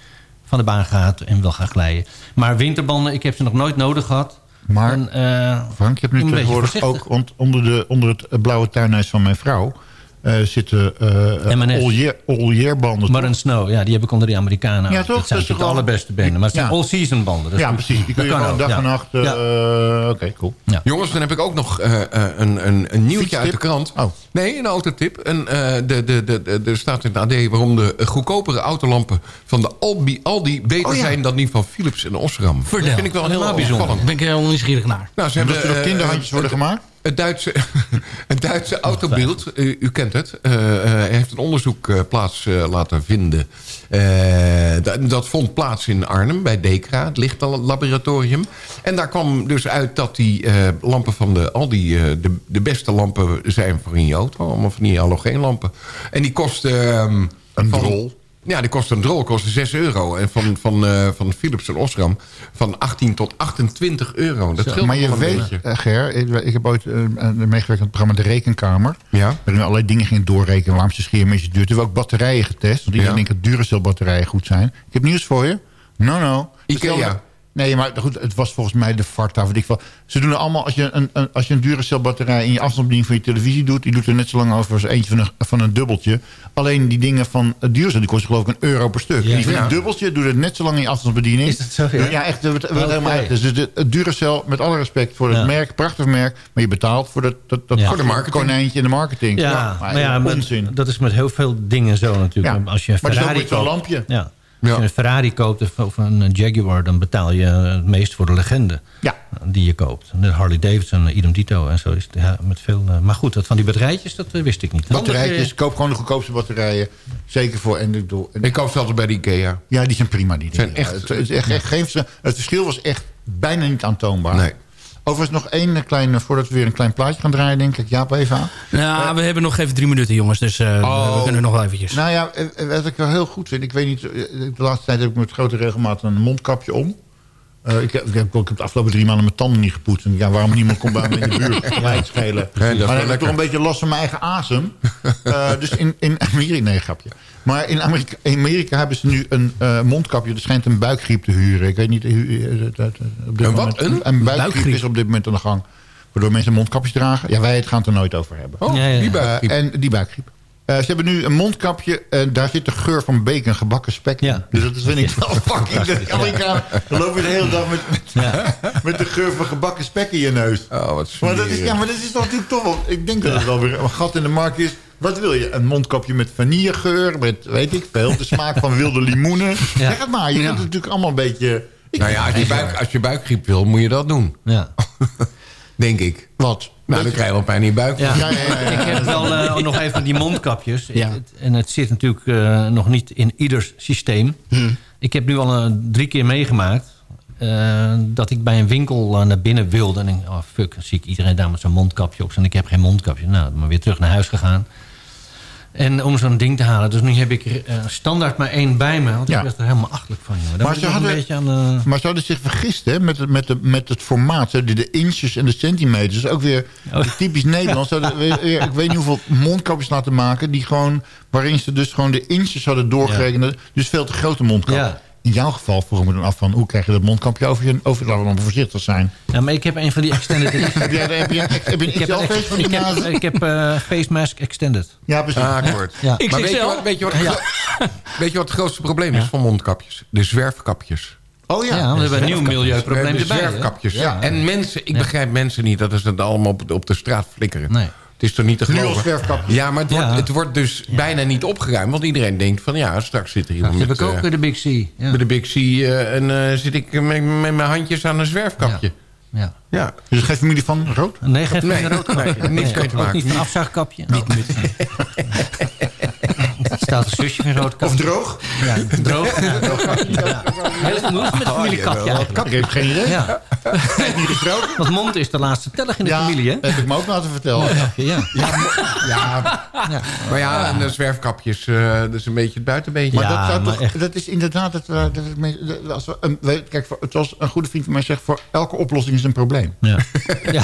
van de baan gaat en wil gaan glijden. Maar winterbanden, ik heb ze nog nooit nodig gehad. Maar, En, eh, Frank, je hebt nu tegenwoordig ook onder, de, onder het blauwe tuinhuis van mijn vrouw... eh, zitten uh, M&S. all-year-banden. Mud and Snow, ja, die heb ik onder de Amerikanen. Ja, toch? Dat zijn Dat de allerbeste banden. Maar het zijn Ja. all-season banden. Is ja, precies. Die kun je gewoon dag ja. en nacht... eh, Ja. Oké, cool. Jongens, dan heb ik ook nog eh, eh, een, een, een nieuwtje uit de krant. Oh. Nee, een autotip. En, eh, de, de, de, de, er staat in het AD waarom de eh, goedkopere autolampen van de Albi, Aldi beter Oh, ja. zijn dan die van Philips en Osram. Vertel. Dat vind ik wel heel Helemaal bijzonder. Daar ben ik heel nieuwsgierig naar. Nou, ze hebben er eh, kinderhandjes eh, worden gemaakt? Het Duitse, [laughs] het Duitse autobeeld, u, u kent het, eh, eh, heeft een onderzoek eh, plaats laten vinden. Eh, dat, dat vond plaats in Arnhem bij DECRA, het lichtlaboratorium. En daar kwam dus uit dat die eh, lampen van de Aldi de, de beste lampen zijn voor in je auto. Allemaal van die halogeenlampen. En die kosten... ehm, Een van- drol. Ja, die kost een drol, kostte 6 euro. En van, van, eh, van Philips en Osram van 18 tot 28 euro. Dat scheelt maar je weet, eh, Ger, ik, ik heb ooit eh, meegewerkt aan het programma De Rekenkamer. Ja. Waarin we allerlei dingen gingen doorrekenen. Waarom ze schermetjes duurt. We hebben ook batterijen getest. Want iedereen Ja. denkt dat Duracell batterijen goed zijn. Ik heb nieuws voor je. No, no. Ikea. Nee, maar goed, het was volgens mij de Varta. Weet ik wel. Ze doen er allemaal, als je een, een, als je een Duracell batterij in je afstandsbediening van je televisie doet, die doet er net zo lang over als eentje van een, van een dubbeltje. Alleen die dingen van uh, Duracell, die kosten geloof ik een euro per stuk. Ja. En die van Ja. een dubbeltje doet het net zo lang in je afstandsbediening. Is dat zo, ja? Ja, echt. We, we, we helemaal uit. Dus de, het Duracell, met alle respect voor het Ja. merk, prachtig merk, maar je betaalt voor dat, dat, dat Ja. Voor de marketing. konijntje in de marketing. Ja, maar, maar ja, met- onzin. dat is met heel veel dingen zo natuurlijk. Ja. Als je een Maar het is ook Ferrari met zo'n koopt, lampje. Ja. Als Ja. je een Ferrari koopt of- een Jaguar... dan betaal je het meest voor de legende Ja. die je koopt. De Harley Davidson, idem dito en zo. Is het, ja, met veel, eh, maar goed, dat van die batterijtjes, dat eh, wist ik niet. Batterijtjes, koop gewoon de goedkoopste batterijen. Zeker voor... En, ik bedoel- en- Ik koop ze altijd bij de Ikea. ja, die zijn prima. Die Zijn echt- het, het, is echt, echt geen vers- het verschil was echt bijna niet aantoonbaar. Nee. Overigens nog één klein... Voordat we weer een klein plaatje gaan draaien, denk ik. Jaap, even aan. Nou, we hebben nog even drie minuten, jongens. Dus eh, Oh. we kunnen nog eventjes. Nou ja, eh, wat ik wel heel goed vind... Ik weet niet, eh, de laatste tijd heb ik met grote regelmaat een mondkapje om. Eh, ik, heb, ik, heb, ik heb de afgelopen drie maanden mijn tanden niet gepoetst. En ja, waarom niemand komt bij me in de buurt? [laughs] Schelen. Is maar dan heb ik toch een beetje last van mijn eigen asem. [laughs] Eh, dus in, in Amerika... [laughs] Nee, grapje. Maar in Amerika, in Amerika hebben ze nu een eh, mondkapje. Er schijnt een buikgriep te huren. Ik weet niet... op dit Een wat? moment- Een? Een buikgriep, Buikgriep? is op dit moment aan de gang. Waardoor mensen mondkapjes dragen. Ja, wij het gaan het er nooit over hebben. Oh, Ja, ja. die buikgriep. En die buikgriep. Eh, ze hebben nu een mondkapje. en daar zit de geur van bacon, gebakken spek in. Ja. Dus dat is, vind ik wel fucking... De Amerikaan, dan loop je de hele dag met, met, [laughs] met de geur van gebakken spek in je neus. Oh, wat Maar dat is, ja, maar dat is toch natuurlijk toch wel... Ik denk dat het wel weer een gat in de markt is. Wat wil je? Een mondkapje met vanillegeur, met weet ik veel. De smaak van wilde limoenen. Zeg het maar. Je kunt het natuurlijk allemaal een beetje... Ik Nou ja, als je, buik, als je buikgriep wil, moet je dat doen. Ja. [laughs] Denk ik. Wat? Nou, dan krijg je wel pijn in je buik. Ja. Ja, ja, ja, ja. Ik heb wel eh, nog even die mondkapjes. En het zit natuurlijk eh, nog niet in ieders systeem. Ik heb nu al eh, drie keer meegemaakt... eh, dat ik bij een winkel naar binnen wilde. En ik, oh fuck, dan zie ik iedereen daar met zo'n mondkapje op. En ik heb geen mondkapje. Nou, maar weer terug naar huis gegaan. En om zo'n ding te halen. Dus nu heb ik er, eh, standaard maar één bij me. Want Ja. ik werd er helemaal achterlijk van. Maar ze hadden- een beetje aan... eh, Maar ze hadden zich vergist hè, met, het, met, de, met het formaat. Ze hadden de inches en de centimeters. Ook weer Oh. typisch Nederlands. Hadden weer- weer- ik weet niet hoeveel mondkapjes laten maken. Die gewoon, waarin ze dus gewoon de inches hadden doorgerekend. Dus veel te grote mondkap. Ja. In jouw geval vroeg ik me dan af van... hoe krijg je dat mondkapje over je... Over, laten we dan voorzichtig zijn. ja, maar ik heb een van die extended... [laughs] heb, jij, heb je een, heb je een ik heb, XL face van die ik heb, ik heb eh, face mask extended. Ja, precies. Ah, akkoord. Ja. Maar weet je, wat, weet, je wat, [laughs] weet je wat het grootste probleem is van mondkapjes? De zwerfkapjes. Oh ja. Ja, we hebben een nieuw milieuprobleem erbij. zwerfkapjes. Ja. En mensen, ik begrijp mensen niet dat ze dat allemaal op, op de straat flikkeren. Nee. Het is toch niet te Nu geloven? al zwerfkapjes. Ja, maar het wordt, het wordt dus bijna niet opgeruimd. Want iedereen denkt van ja, straks zit er Dat iemand heb met, ik ook bij de Big C. Ja. bij de Big C... eh, en eh, zit ik met, met mijn handjes aan een zwerfkapje. Ja. Ja. Dus geen familie van rood? Nee, geen Nee, familie rood. nee, niks mee te maken. niet een afzuigkapje. Niet [laughs] staat een zusje van rood Of [laughs] droog? Ja, droog. Ja, droog kapje. Ja. Heel genoeg met de familie eigenlijk. Ik heb geen idee. Ja. Heb niet gesproken? Want mond is de laatste tellig in de Ja, familie, hè? dat heb ik me ook laten vertellen. Ja. Ja, ja. maar ja, en de zwerfkapjes, eh, dat is een beetje het buitenbeentje. Maar, Ja, dat, zou maar toch, echt. dat is inderdaad... Het, eh, dat als we een, kijk, was een goede vriend van mij zegt... voor elke oplossing is een probleem. [laughs] Ja. ja.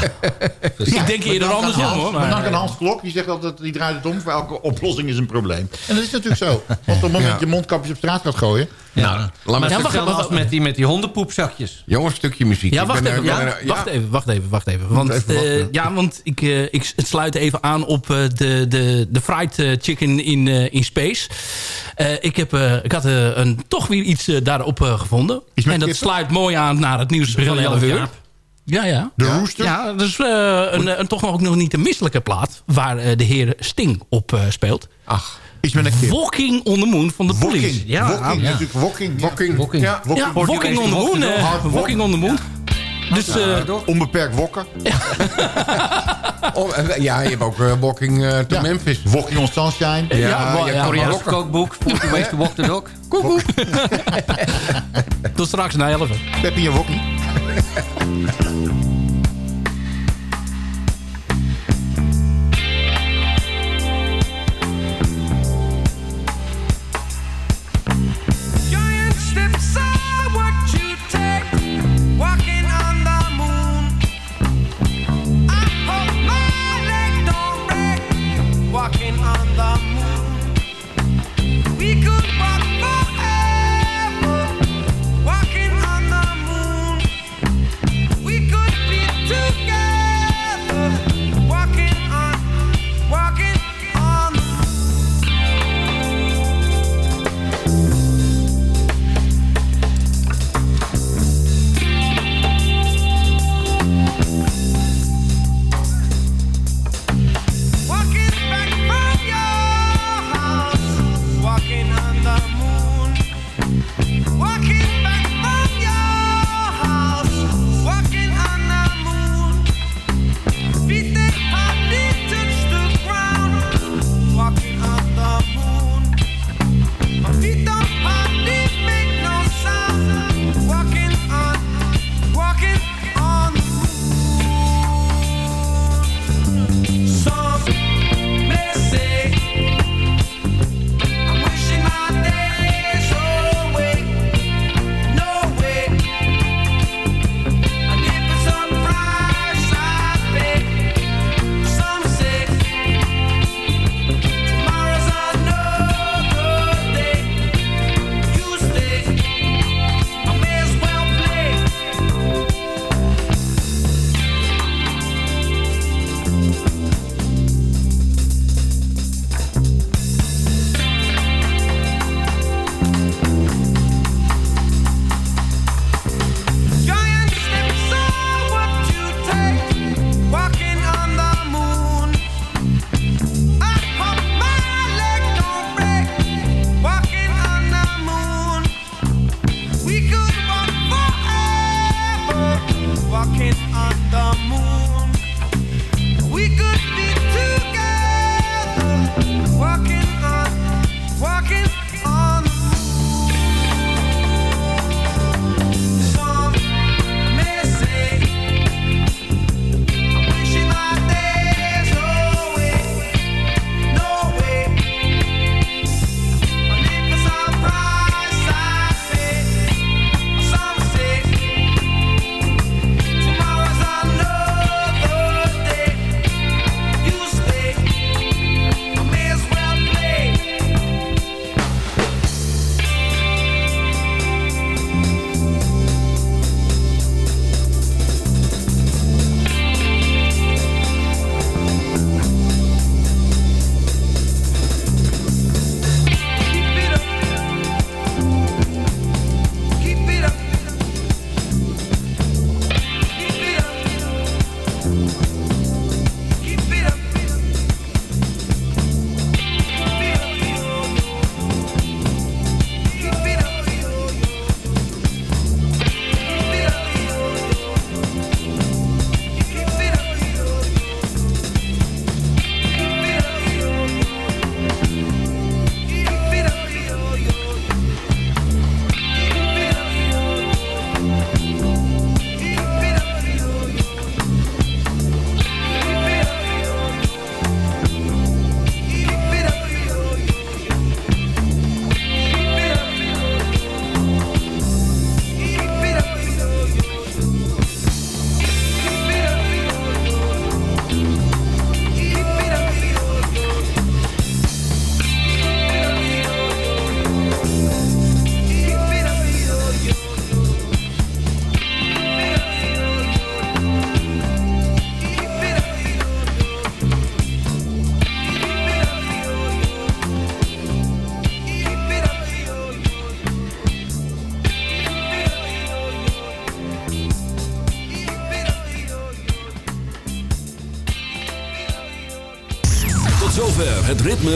Ik denk eerder andersom, hoor. Maar dank Maar, aan Hans Klok, die zegt altijd... die draait het om, voor elke oplossing is een probleem. En dat is natuurlijk zo. Want op het moment Ja. dat je mondkapjes op straat gaat gooien... Ja. laat me maar Ja, het wacht, wacht, wacht, met die, met die hondenpoepzakjes. Jongens, een stukje muziek. Ja, Ik wacht ben, even, eh, ja, ben, eh, wacht even, wacht even, wacht even. Want even eh, ja, want ik, eh, ik het sluit even aan op eh, de, de, de fried chicken in, eh, in space. Eh, ik, heb, eh, ik had een, toch weer iets daarop eh, gevonden. En dat kippen? sluit mooi aan naar het nieuws van Briljant, 11 uur. Ja, ja. De rooster? Ja, dat is eh, een, een, toch nog, ook nog niet een misselijke plaat... waar eh, de heer Sting op eh, speelt. Ach, Iets met een kip. Walking on the Moon van de Police. Wokking. Ja, Wokking. ja. Natuurlijk wokking. Ja. Walking. Walking. Ja. Ja, Walking on the Moon. eh, walk. Walking on the Moon. Dus eh, Onbeperkt wokken. [laughs] Oh, en, ja, je hebt ook eh, Walking eh, to Ja. Memphis. Wokking on sunshine. Ja, Ja, je hebt ja, Koreaanse Koreaans kookboek. 40 Ways to Walk the Dog. [laughs] Koekoek. [laughs] tot straks na 11. Peppy en wokkie. Walking on the